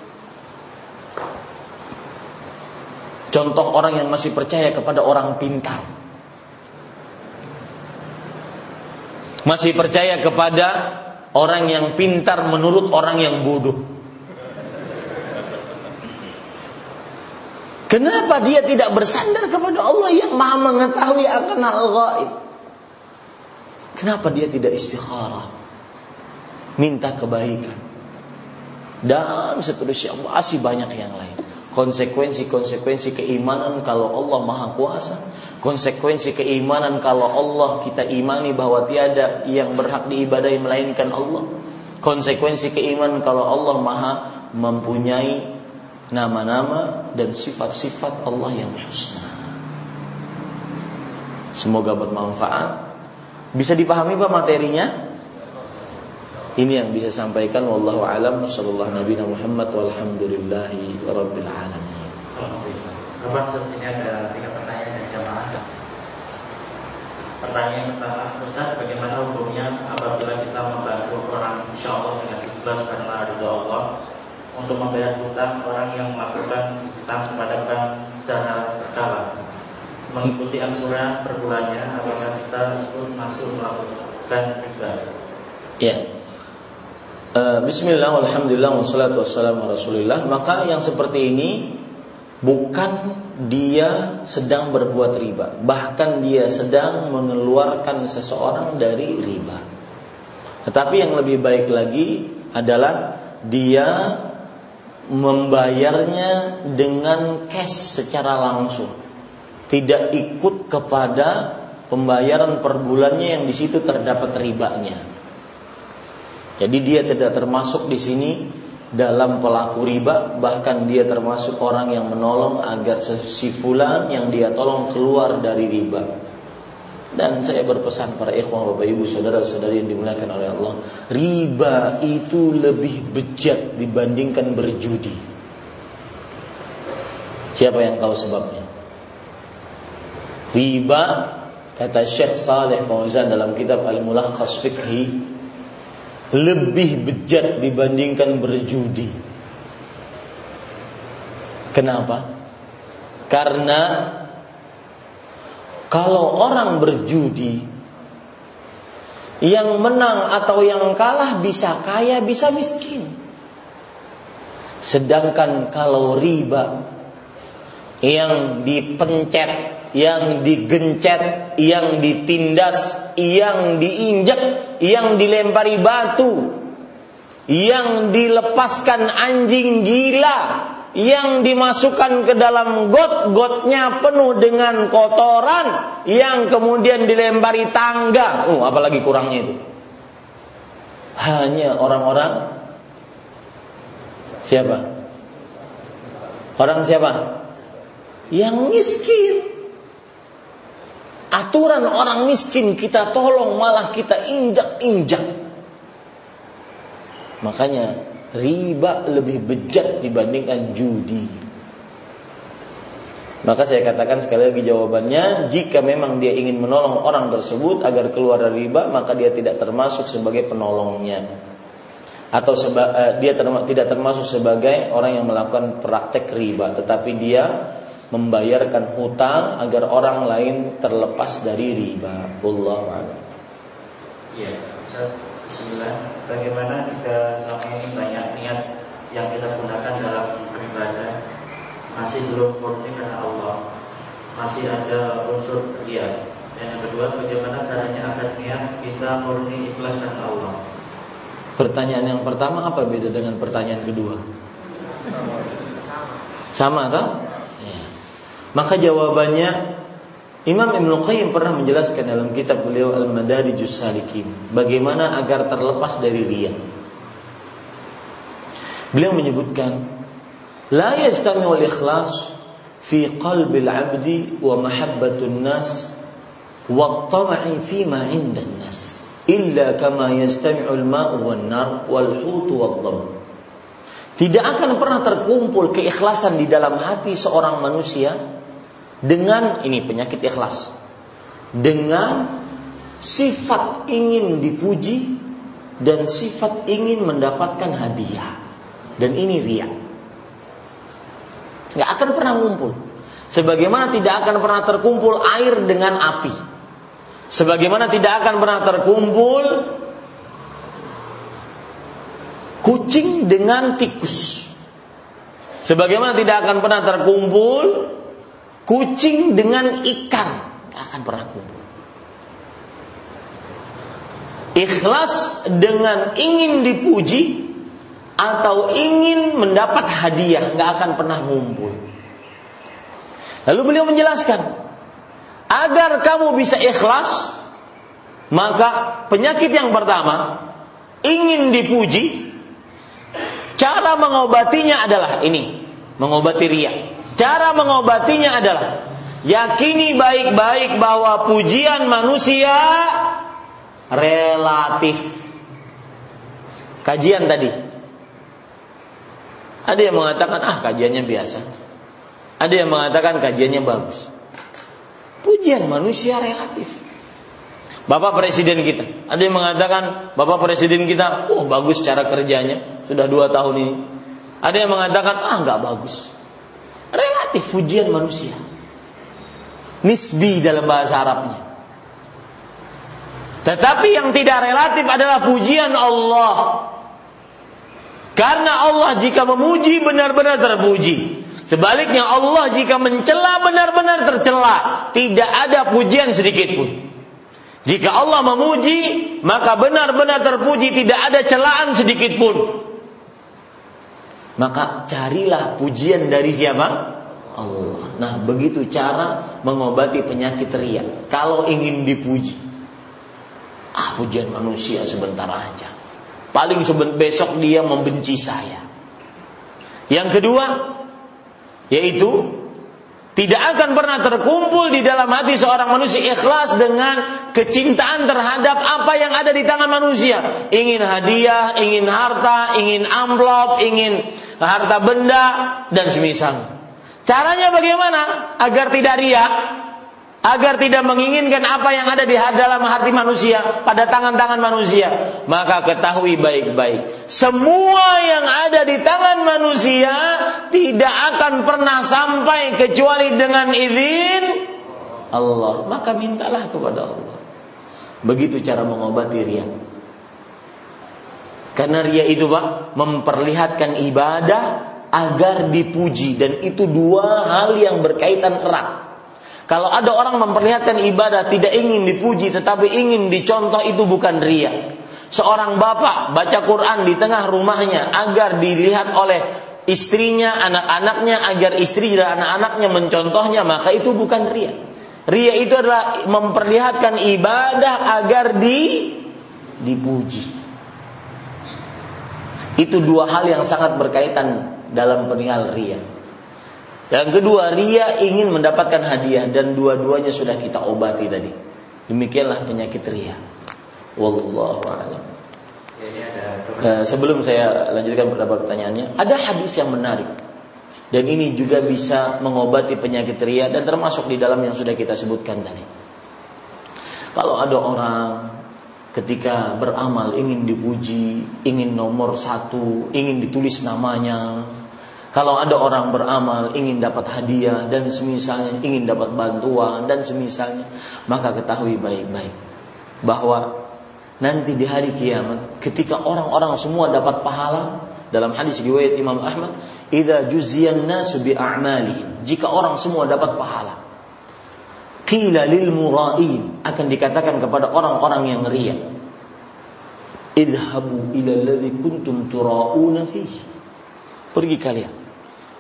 Contoh orang yang masih percaya kepada orang pintar. Masih percaya kepada orang yang pintar menurut orang yang bodoh. Kenapa dia tidak bersandar kepada Allah yang maha mengetahui akan hal gaib? Kenapa dia tidak istikharah? Minta kebaikan. Dan seterusnya masih banyak yang lain. Konsekuensi-konsekuensi keimanan kalau Allah maha kuasa. Konsekuensi keimanan kalau Allah kita imani bahwa tiada yang berhak diibadahi melainkan Allah. Konsekuensi keimanan kalau Allah maha mempunyai nama-nama dan sifat-sifat Allah yang husna. Semoga bermanfaat. Bisa dipahami Pak materinya? Ini yang bisa sampaikan wallahu alam. Sallallahu nabi Muhammad walhamdulillahi rabbil alamin. Bapak ini ada tiga pertanyaan dari jamaah. Pertanyaan pertama, Ustaz, bagaimana hukumnya apabila kita membantu orang insya Allah dengan ikhlas karena ridho Allah untuk membayar hutang orang yang melakukan hutang kepada bank secara berkala? Mengikuti angsuran per bulannya apakah kita ikut masuk melakukan riba ya Bismillah, Alhamdulillah, wassalatu wassalamu rasulillah. Maka yang seperti ini Bukan dia sedang berbuat riba. Bahkan dia sedang mengeluarkan seseorang dari riba. Tetapi yang lebih baik lagi adalah Dia membayarnya dengan cash secara langsung. Tidak ikut kepada pembayaran per bulannya yang di situ terdapat ribanya jadi dia tidak termasuk di sini dalam pelaku riba, bahkan dia termasuk orang yang menolong agar si fulan yang dia tolong keluar dari riba. Dan saya berpesan para ikhwah bapak ibu saudara-saudari yang dimuliakan oleh Allah, riba itu lebih bejat dibandingkan berjudi. Siapa yang tahu sebabnya? Riba kata Syekh Saleh Fauzan dalam kitab Al-Mulakhas Fiqhi lebih bejat dibandingkan berjudi. Kenapa? Karena kalau orang berjudi yang menang atau yang kalah bisa kaya, bisa miskin. Sedangkan kalau riba yang dipencet yang digencet, yang ditindas, yang diinjak, yang dilempari batu, yang dilepaskan anjing gila, yang dimasukkan ke dalam got-gotnya penuh dengan kotoran, yang kemudian dilempari tangga. Oh, apalagi kurangnya itu. Hanya orang-orang siapa? Orang siapa? Yang miskin. Aturan orang miskin kita tolong malah kita injak-injak. Makanya riba lebih bejat dibandingkan judi. Maka saya katakan sekali lagi jawabannya, jika memang dia ingin menolong orang tersebut agar keluar dari riba, maka dia tidak termasuk sebagai penolongnya. Atau seba, uh, dia tidak termasuk sebagai orang yang melakukan praktek riba, tetapi dia membayarkan hutang agar orang lain terlepas dari riba. Allah Iya, Bismillah. Bagaimana jika selama ini banyak niat yang kita gunakan dalam beribadah masih belum murni karena Allah, masih ada unsur dia. Dan yang kedua, bagaimana caranya agar niat kita murni ikhlas karena Allah? Pertanyaan yang pertama apa beda dengan pertanyaan kedua? Sama kan? Maka jawabannya Imam Ibn Qayyim pernah menjelaskan dalam kitab beliau Al-Madarijus Salikin bagaimana agar terlepas dari riya. Beliau menyebutkan la yastami wal ikhlas fi qalbi al-'abdi wa mahabbatun nas wa tama'i fi ma 'inda nas illa kama yastami'u al-ma'u wan nar wal hut wad Tidak akan pernah terkumpul keikhlasan di dalam hati seorang manusia dengan ini penyakit ikhlas. Dengan sifat ingin dipuji dan sifat ingin mendapatkan hadiah. Dan ini ria nggak akan pernah ngumpul. Sebagaimana tidak akan pernah terkumpul air dengan api. Sebagaimana tidak akan pernah terkumpul kucing dengan tikus. Sebagaimana tidak akan pernah terkumpul Kucing dengan ikan akan pernah kumpul. Ikhlas dengan ingin dipuji atau ingin mendapat hadiah gak akan pernah ngumpul. Lalu beliau menjelaskan, agar kamu bisa ikhlas, maka penyakit yang pertama ingin dipuji, cara mengobatinya adalah ini, mengobati riak. Cara mengobatinya adalah yakini baik-baik bahwa pujian manusia relatif. Kajian tadi. Ada yang mengatakan ah kajiannya biasa. Ada yang mengatakan kajiannya bagus. Pujian manusia relatif. Bapak presiden kita, ada yang mengatakan Bapak presiden kita, oh bagus cara kerjanya, sudah dua tahun ini. Ada yang mengatakan ah nggak bagus. Relatif pujian manusia. Nisbi dalam bahasa Arabnya. Tetapi yang tidak relatif adalah pujian Allah. Karena Allah jika memuji benar-benar terpuji. Sebaliknya Allah jika mencela benar-benar tercela. Tidak ada pujian sedikit pun. Jika Allah memuji, maka benar-benar terpuji, tidak ada celaan sedikit pun. Maka carilah pujian dari siapa? Allah. Nah, begitu cara mengobati penyakit ria. Kalau ingin dipuji, ah pujian manusia sebentar aja. Paling sebentar besok dia membenci saya. Yang kedua, yaitu tidak akan pernah terkumpul di dalam hati seorang manusia ikhlas dengan kecintaan terhadap apa yang ada di tangan manusia. Ingin hadiah, ingin harta, ingin amplop, ingin harta benda, dan semisal. Caranya bagaimana? Agar tidak riak, agar tidak menginginkan apa yang ada di dalam hati manusia pada tangan-tangan manusia. Maka ketahui baik-baik semua yang ada di tangan manusia tidak akan pernah sampai kecuali dengan izin Allah. Maka mintalah kepada Allah. Begitu cara mengobati riya karena ria itu Pak memperlihatkan ibadah agar dipuji dan itu dua hal yang berkaitan erat kalau ada orang memperlihatkan ibadah tidak ingin dipuji tetapi ingin dicontoh itu bukan ria. Seorang bapak baca Quran di tengah rumahnya agar dilihat oleh istrinya, anak-anaknya agar istri dan anak-anaknya mencontohnya maka itu bukan ria. Ria itu adalah memperlihatkan ibadah agar di dipuji. Itu dua hal yang sangat berkaitan dalam perihal ria. Yang kedua, ria ingin mendapatkan hadiah dan dua-duanya sudah kita obati tadi. Demikianlah penyakit ria. Wallahu a'lam. Uh, sebelum saya lanjutkan beberapa pertanyaannya, ada hadis yang menarik. Dan ini juga bisa mengobati penyakit ria dan termasuk di dalam yang sudah kita sebutkan tadi. Kalau ada orang ketika beramal ingin dipuji, ingin nomor satu, ingin ditulis namanya, kalau ada orang beramal ingin dapat hadiah dan semisalnya ingin dapat bantuan dan semisalnya, maka ketahui baik-baik bahwa nanti di hari kiamat ketika orang-orang semua dapat pahala dalam hadis riwayat Imam Ahmad, "Idza juziyan nasu bi a'malihim." Jika orang semua dapat pahala, qila lil mura'in akan dikatakan kepada orang-orang yang riya, "Idhabu ila alladhi kuntum tura'una fihi." Pergi kalian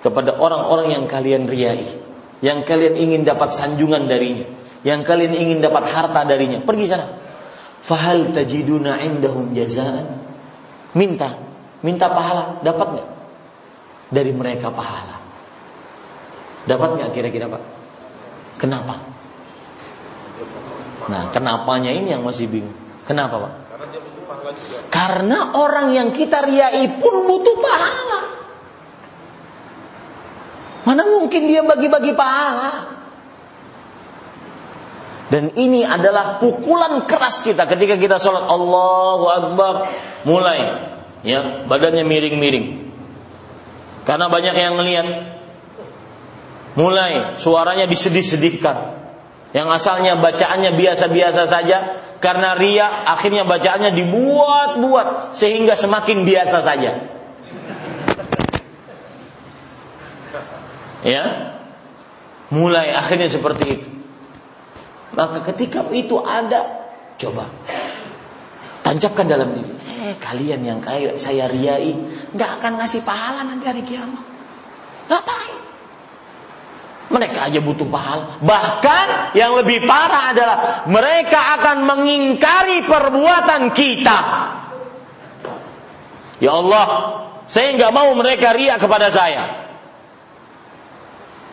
kepada orang-orang yang kalian riai, yang kalian ingin dapat sanjungan darinya, yang kalian ingin dapat harta darinya, pergi sana. Fahal tajiduna indahum jazaan? Minta, minta pahala, dapat nggak? Dari mereka pahala. Dapat nggak kira-kira Pak? Kenapa? Nah, kenapanya ini yang masih bingung. Kenapa Pak? Karena orang yang kita riai pun butuh pahala. Mana mungkin dia bagi-bagi pahala? Dan ini adalah pukulan keras kita ketika kita sholat. Allahu Akbar. Mulai ya badannya miring-miring. Karena banyak yang melihat mulai suaranya disedih-sedihkan. Yang asalnya bacaannya biasa-biasa saja. Karena ria akhirnya bacaannya dibuat-buat. Sehingga semakin biasa saja Ya. Mulai akhirnya seperti itu. Maka ketika itu ada, coba tancapkan dalam diri. Eh, kalian yang kayak saya riai, nggak akan ngasih pahala nanti hari kiamat. Ngapain? Mereka aja butuh pahala. Bahkan yang lebih parah adalah mereka akan mengingkari perbuatan kita. Ya Allah, saya nggak mau mereka riak kepada saya.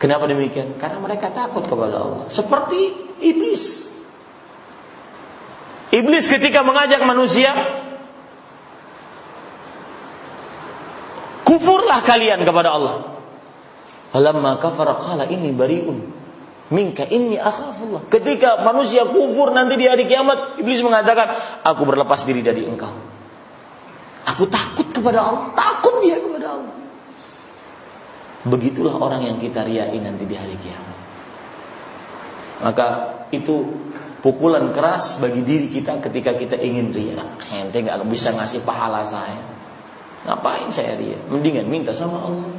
Kenapa demikian? Karena mereka takut kepada Allah. Seperti iblis. Iblis ketika mengajak manusia, kufurlah kalian kepada Allah. Falamma kafara qala inni bariun minka inni akhafullah. Ketika manusia kufur nanti di hari kiamat, iblis mengatakan, aku berlepas diri dari engkau. Aku takut kepada Allah, takut dia. Begitulah orang yang kita riai nanti di hari kiamat. Maka itu pukulan keras bagi diri kita ketika kita ingin ria. Ente nggak bisa ngasih pahala saya. Ngapain saya ria? Mendingan minta sama Allah.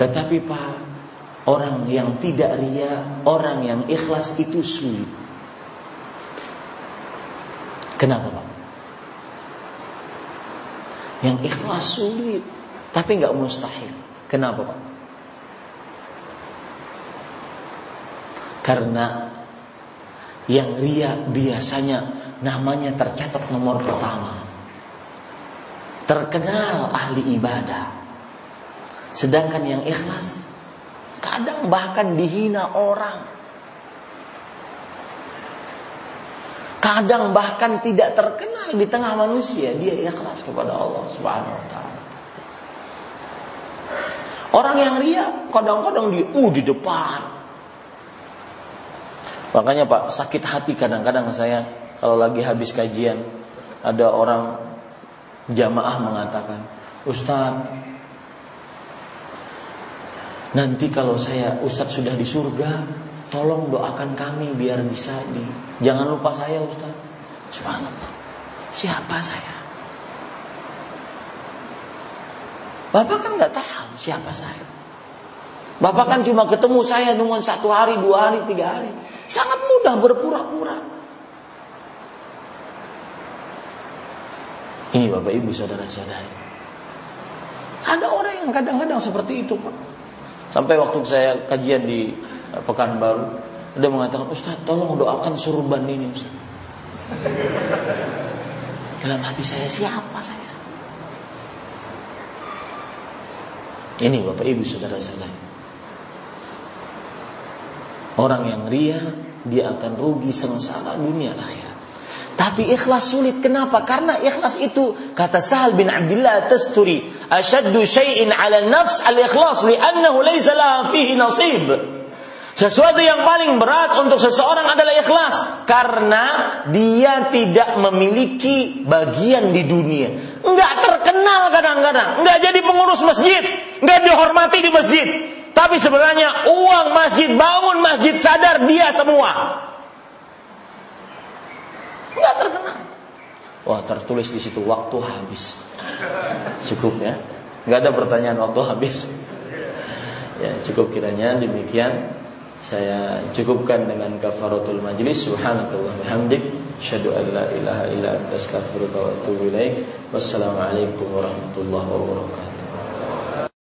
Tetapi Pak, orang yang tidak ria, orang yang ikhlas itu sulit. Kenapa Pak? Yang ikhlas sulit, tapi nggak mustahil. Kenapa Pak? Karena yang ria biasanya namanya tercatat nomor pertama. Terkenal ahli ibadah. Sedangkan yang ikhlas kadang bahkan dihina orang. Kadang bahkan tidak terkenal di tengah manusia, dia ikhlas kepada Allah Subhanahu wa taala. Orang yang ria kadang-kadang dia uh di depan. Makanya Pak, sakit hati kadang-kadang saya kalau lagi habis kajian ada orang jamaah mengatakan, "Ustaz, nanti kalau saya Ustaz sudah di surga, tolong doakan kami biar bisa di jangan lupa saya Ustaz." Subhanallah. Siapa saya? Bapak kan nggak tahu siapa saya. Bapak kan cuma ketemu saya cuma satu hari, dua hari, tiga hari. Sangat mudah berpura-pura. Ini Bapak Ibu saudara-saudari. Ada orang yang kadang-kadang seperti itu Pak. Sampai waktu saya kajian di eh, Pekanbaru, ada mengatakan, Ustaz tolong doakan surban ini Ustaz. Dalam hati saya siapa saya? Ini Bapak Ibu saudara-saudari. Orang yang ria dia akan rugi sengsara dunia akhirat. Tapi ikhlas sulit. Kenapa? Karena ikhlas itu kata Sahal bin Abdullah Tasturi, asyaddu syai'in 'ala nafs al-ikhlas li'annahu laysa fihi nasib. Sesuatu yang paling berat untuk seseorang adalah ikhlas karena dia tidak memiliki bagian di dunia. Enggak terkenal kadang-kadang, enggak jadi pengurus masjid, enggak dihormati di masjid. Tapi sebenarnya uang masjid, bangun masjid, sadar dia semua. Enggak terkenal. Wah, tertulis di situ waktu habis. Cukup ya. Enggak ada pertanyaan waktu habis. Ya, cukup kiranya demikian saya cukupkan dengan kafaratul majlis. Subhanakallah bihamdik asyhadu an la ilaha illa anta astaghfiruka wa atubu ilaik. Wassalamualaikum warahmatullahi wabarakatuh